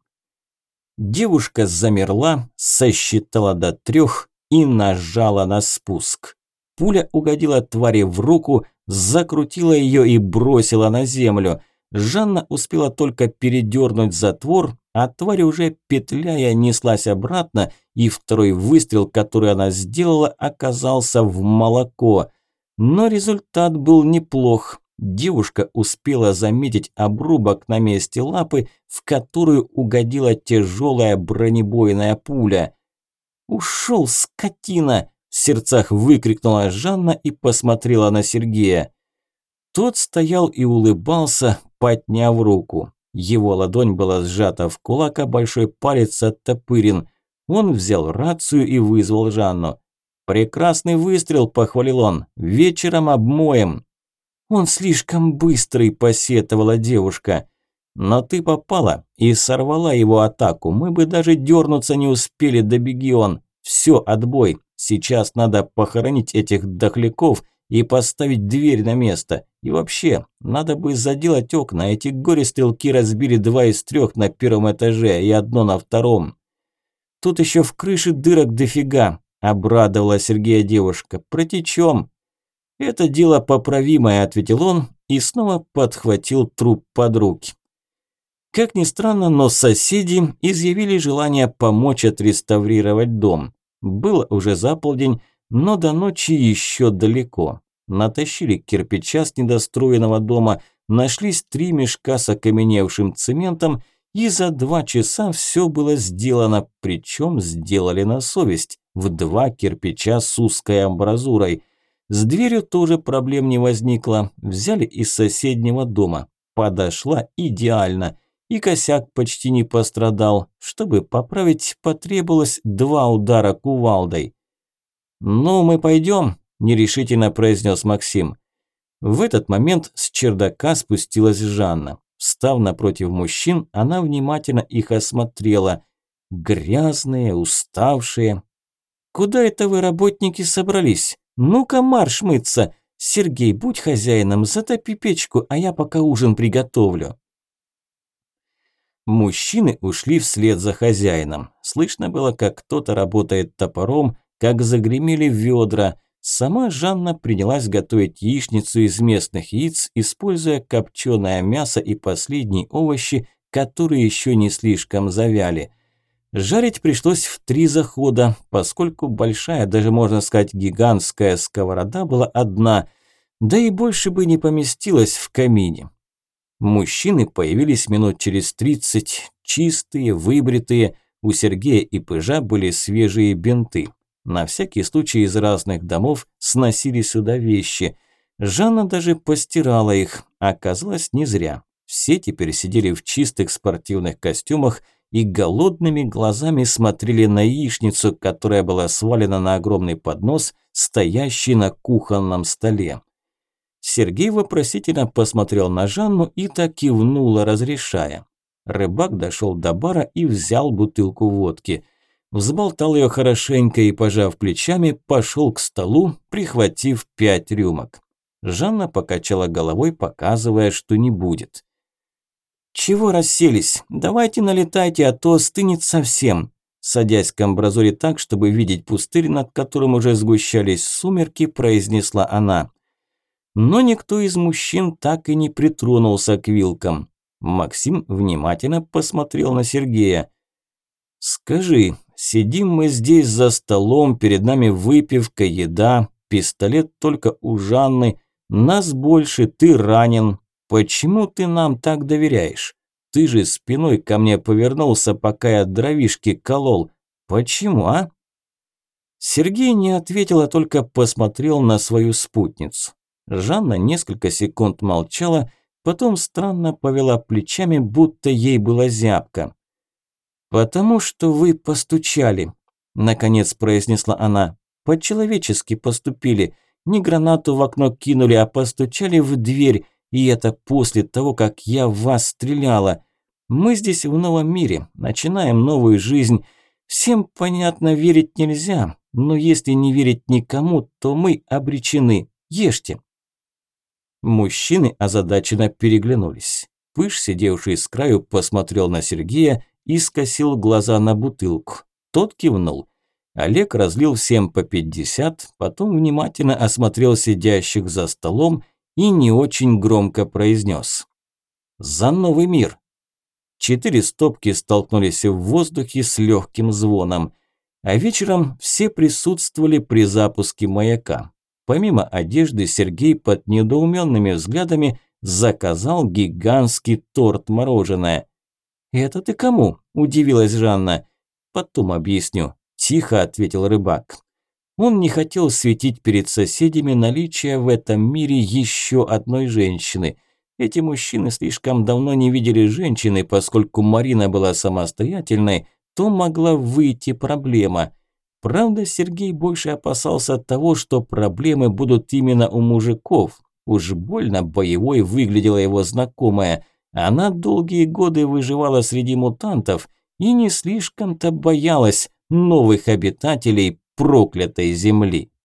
Девушка замерла, сосчитала до трех и нажала на спуск. Пуля угодила твари в руку, закрутила ее и бросила на землю. Жанна успела только передернуть затвор, а тварь уже петляя неслась обратно, и второй выстрел, который она сделала, оказался в молоко. Но результат был неплох. Девушка успела заметить обрубок на месте лапы, в которую угодила тяжелая бронебойная пуля. «Ушел, скотина!» – в сердцах выкрикнула Жанна и посмотрела на Сергея. Тот стоял и улыбался, подняв руку. Его ладонь была сжата в кулак, а большой палец оттопырен. Он взял рацию и вызвал Жанну. «Прекрасный выстрел», – похвалил он. «Вечером обмоем». «Он слишком быстрый», – посетовала девушка. «Но ты попала и сорвала его атаку. Мы бы даже дернуться не успели, добеги он. Все, отбой. Сейчас надо похоронить этих дохляков и поставить дверь на место. И вообще, надо бы заделать окна. Эти горе-стрелки разбили два из трех на первом этаже и одно на втором. Тут еще в крыше дырок дофига, обрадовала Сергея девушка. Протечем. Это дело поправимое, ответил он и снова подхватил труп под руки. Как ни странно, но соседи изъявили желание помочь отреставрировать дом. Было уже за полдень, но до ночи еще далеко. Натащили кирпича с недостроенного дома, нашлись три мешка с окаменевшим цементом, и за два часа все было сделано, причем сделали на совесть, в два кирпича с узкой амбразурой. С дверью тоже проблем не возникло, взяли из соседнего дома. Подошла идеально, и косяк почти не пострадал. Чтобы поправить, потребовалось два удара кувалдой. «Ну, мы пойдем», – нерешительно произнес Максим. В этот момент с чердака спустилась Жанна. Встав напротив мужчин, она внимательно их осмотрела. Грязные, уставшие. «Куда это вы, работники, собрались? Ну-ка, марш мыться! Сергей, будь хозяином, затопи печку, а я пока ужин приготовлю». Мужчины ушли вслед за хозяином. Слышно было, как кто-то работает топором, как загремели ведра. Сама Жанна принялась готовить яичницу из местных яиц, используя копченое мясо и последние овощи, которые еще не слишком завяли. Жарить пришлось в три захода, поскольку большая, даже можно сказать гигантская сковорода была одна, да и больше бы не поместилась в камине. Мужчины появились минут через тридцать, чистые, выбритые. У Сергея и Пыжа были свежие бинты. На всякий случай из разных домов сносили сюда вещи. Жанна даже постирала их, оказалось не зря. Все теперь сидели в чистых спортивных костюмах и голодными глазами смотрели на яичницу, которая была свалена на огромный поднос, стоящий на кухонном столе. Сергей вопросительно посмотрел на Жанну и так кивнула, разрешая. Рыбак дошел до бара и взял бутылку водки. Взболтал ее хорошенько и, пожав плечами, пошел к столу, прихватив пять рюмок. Жанна покачала головой, показывая, что не будет. «Чего расселись? Давайте налетайте, а то стынет совсем». Садясь к амбразуре так, чтобы видеть пустырь, над которым уже сгущались сумерки, произнесла она. Но никто из мужчин так и не притронулся к вилкам. Максим внимательно посмотрел на Сергея. «Скажи, сидим мы здесь за столом, перед нами выпивка, еда, пистолет только у Жанны, нас больше, ты ранен. Почему ты нам так доверяешь? Ты же спиной ко мне повернулся, пока я дровишки колол. Почему, а?» Сергей не ответил, а только посмотрел на свою спутницу. Жанна несколько секунд молчала, потом странно повела плечами, будто ей было зябко. «Потому что вы постучали», – наконец произнесла она. «По-человечески поступили. Не гранату в окно кинули, а постучали в дверь, и это после того, как я в вас стреляла. Мы здесь в новом мире, начинаем новую жизнь. Всем, понятно, верить нельзя, но если не верить никому, то мы обречены. Ешьте». Мужчины озадаченно переглянулись. Пыш, сидевший с краю, посмотрел на Сергея и скосил глаза на бутылку. Тот кивнул. Олег разлил всем по 50, потом внимательно осмотрел сидящих за столом и не очень громко произнес. «За новый мир!» Четыре стопки столкнулись в воздухе с легким звоном. А вечером все присутствовали при запуске маяка. Помимо одежды, Сергей под недоуменными взглядами заказал гигантский торт-мороженое. «Это ты кому?» – удивилась Жанна. «Потом объясню», – тихо ответил рыбак. Он не хотел светить перед соседями наличие в этом мире еще одной женщины. Эти мужчины слишком давно не видели женщины, поскольку Марина была самостоятельной, то могла выйти проблема – Правда, Сергей больше опасался того, что проблемы будут именно у мужиков. Уж больно боевой выглядела его знакомая. Она долгие годы выживала среди мутантов и не слишком-то боялась новых обитателей проклятой земли.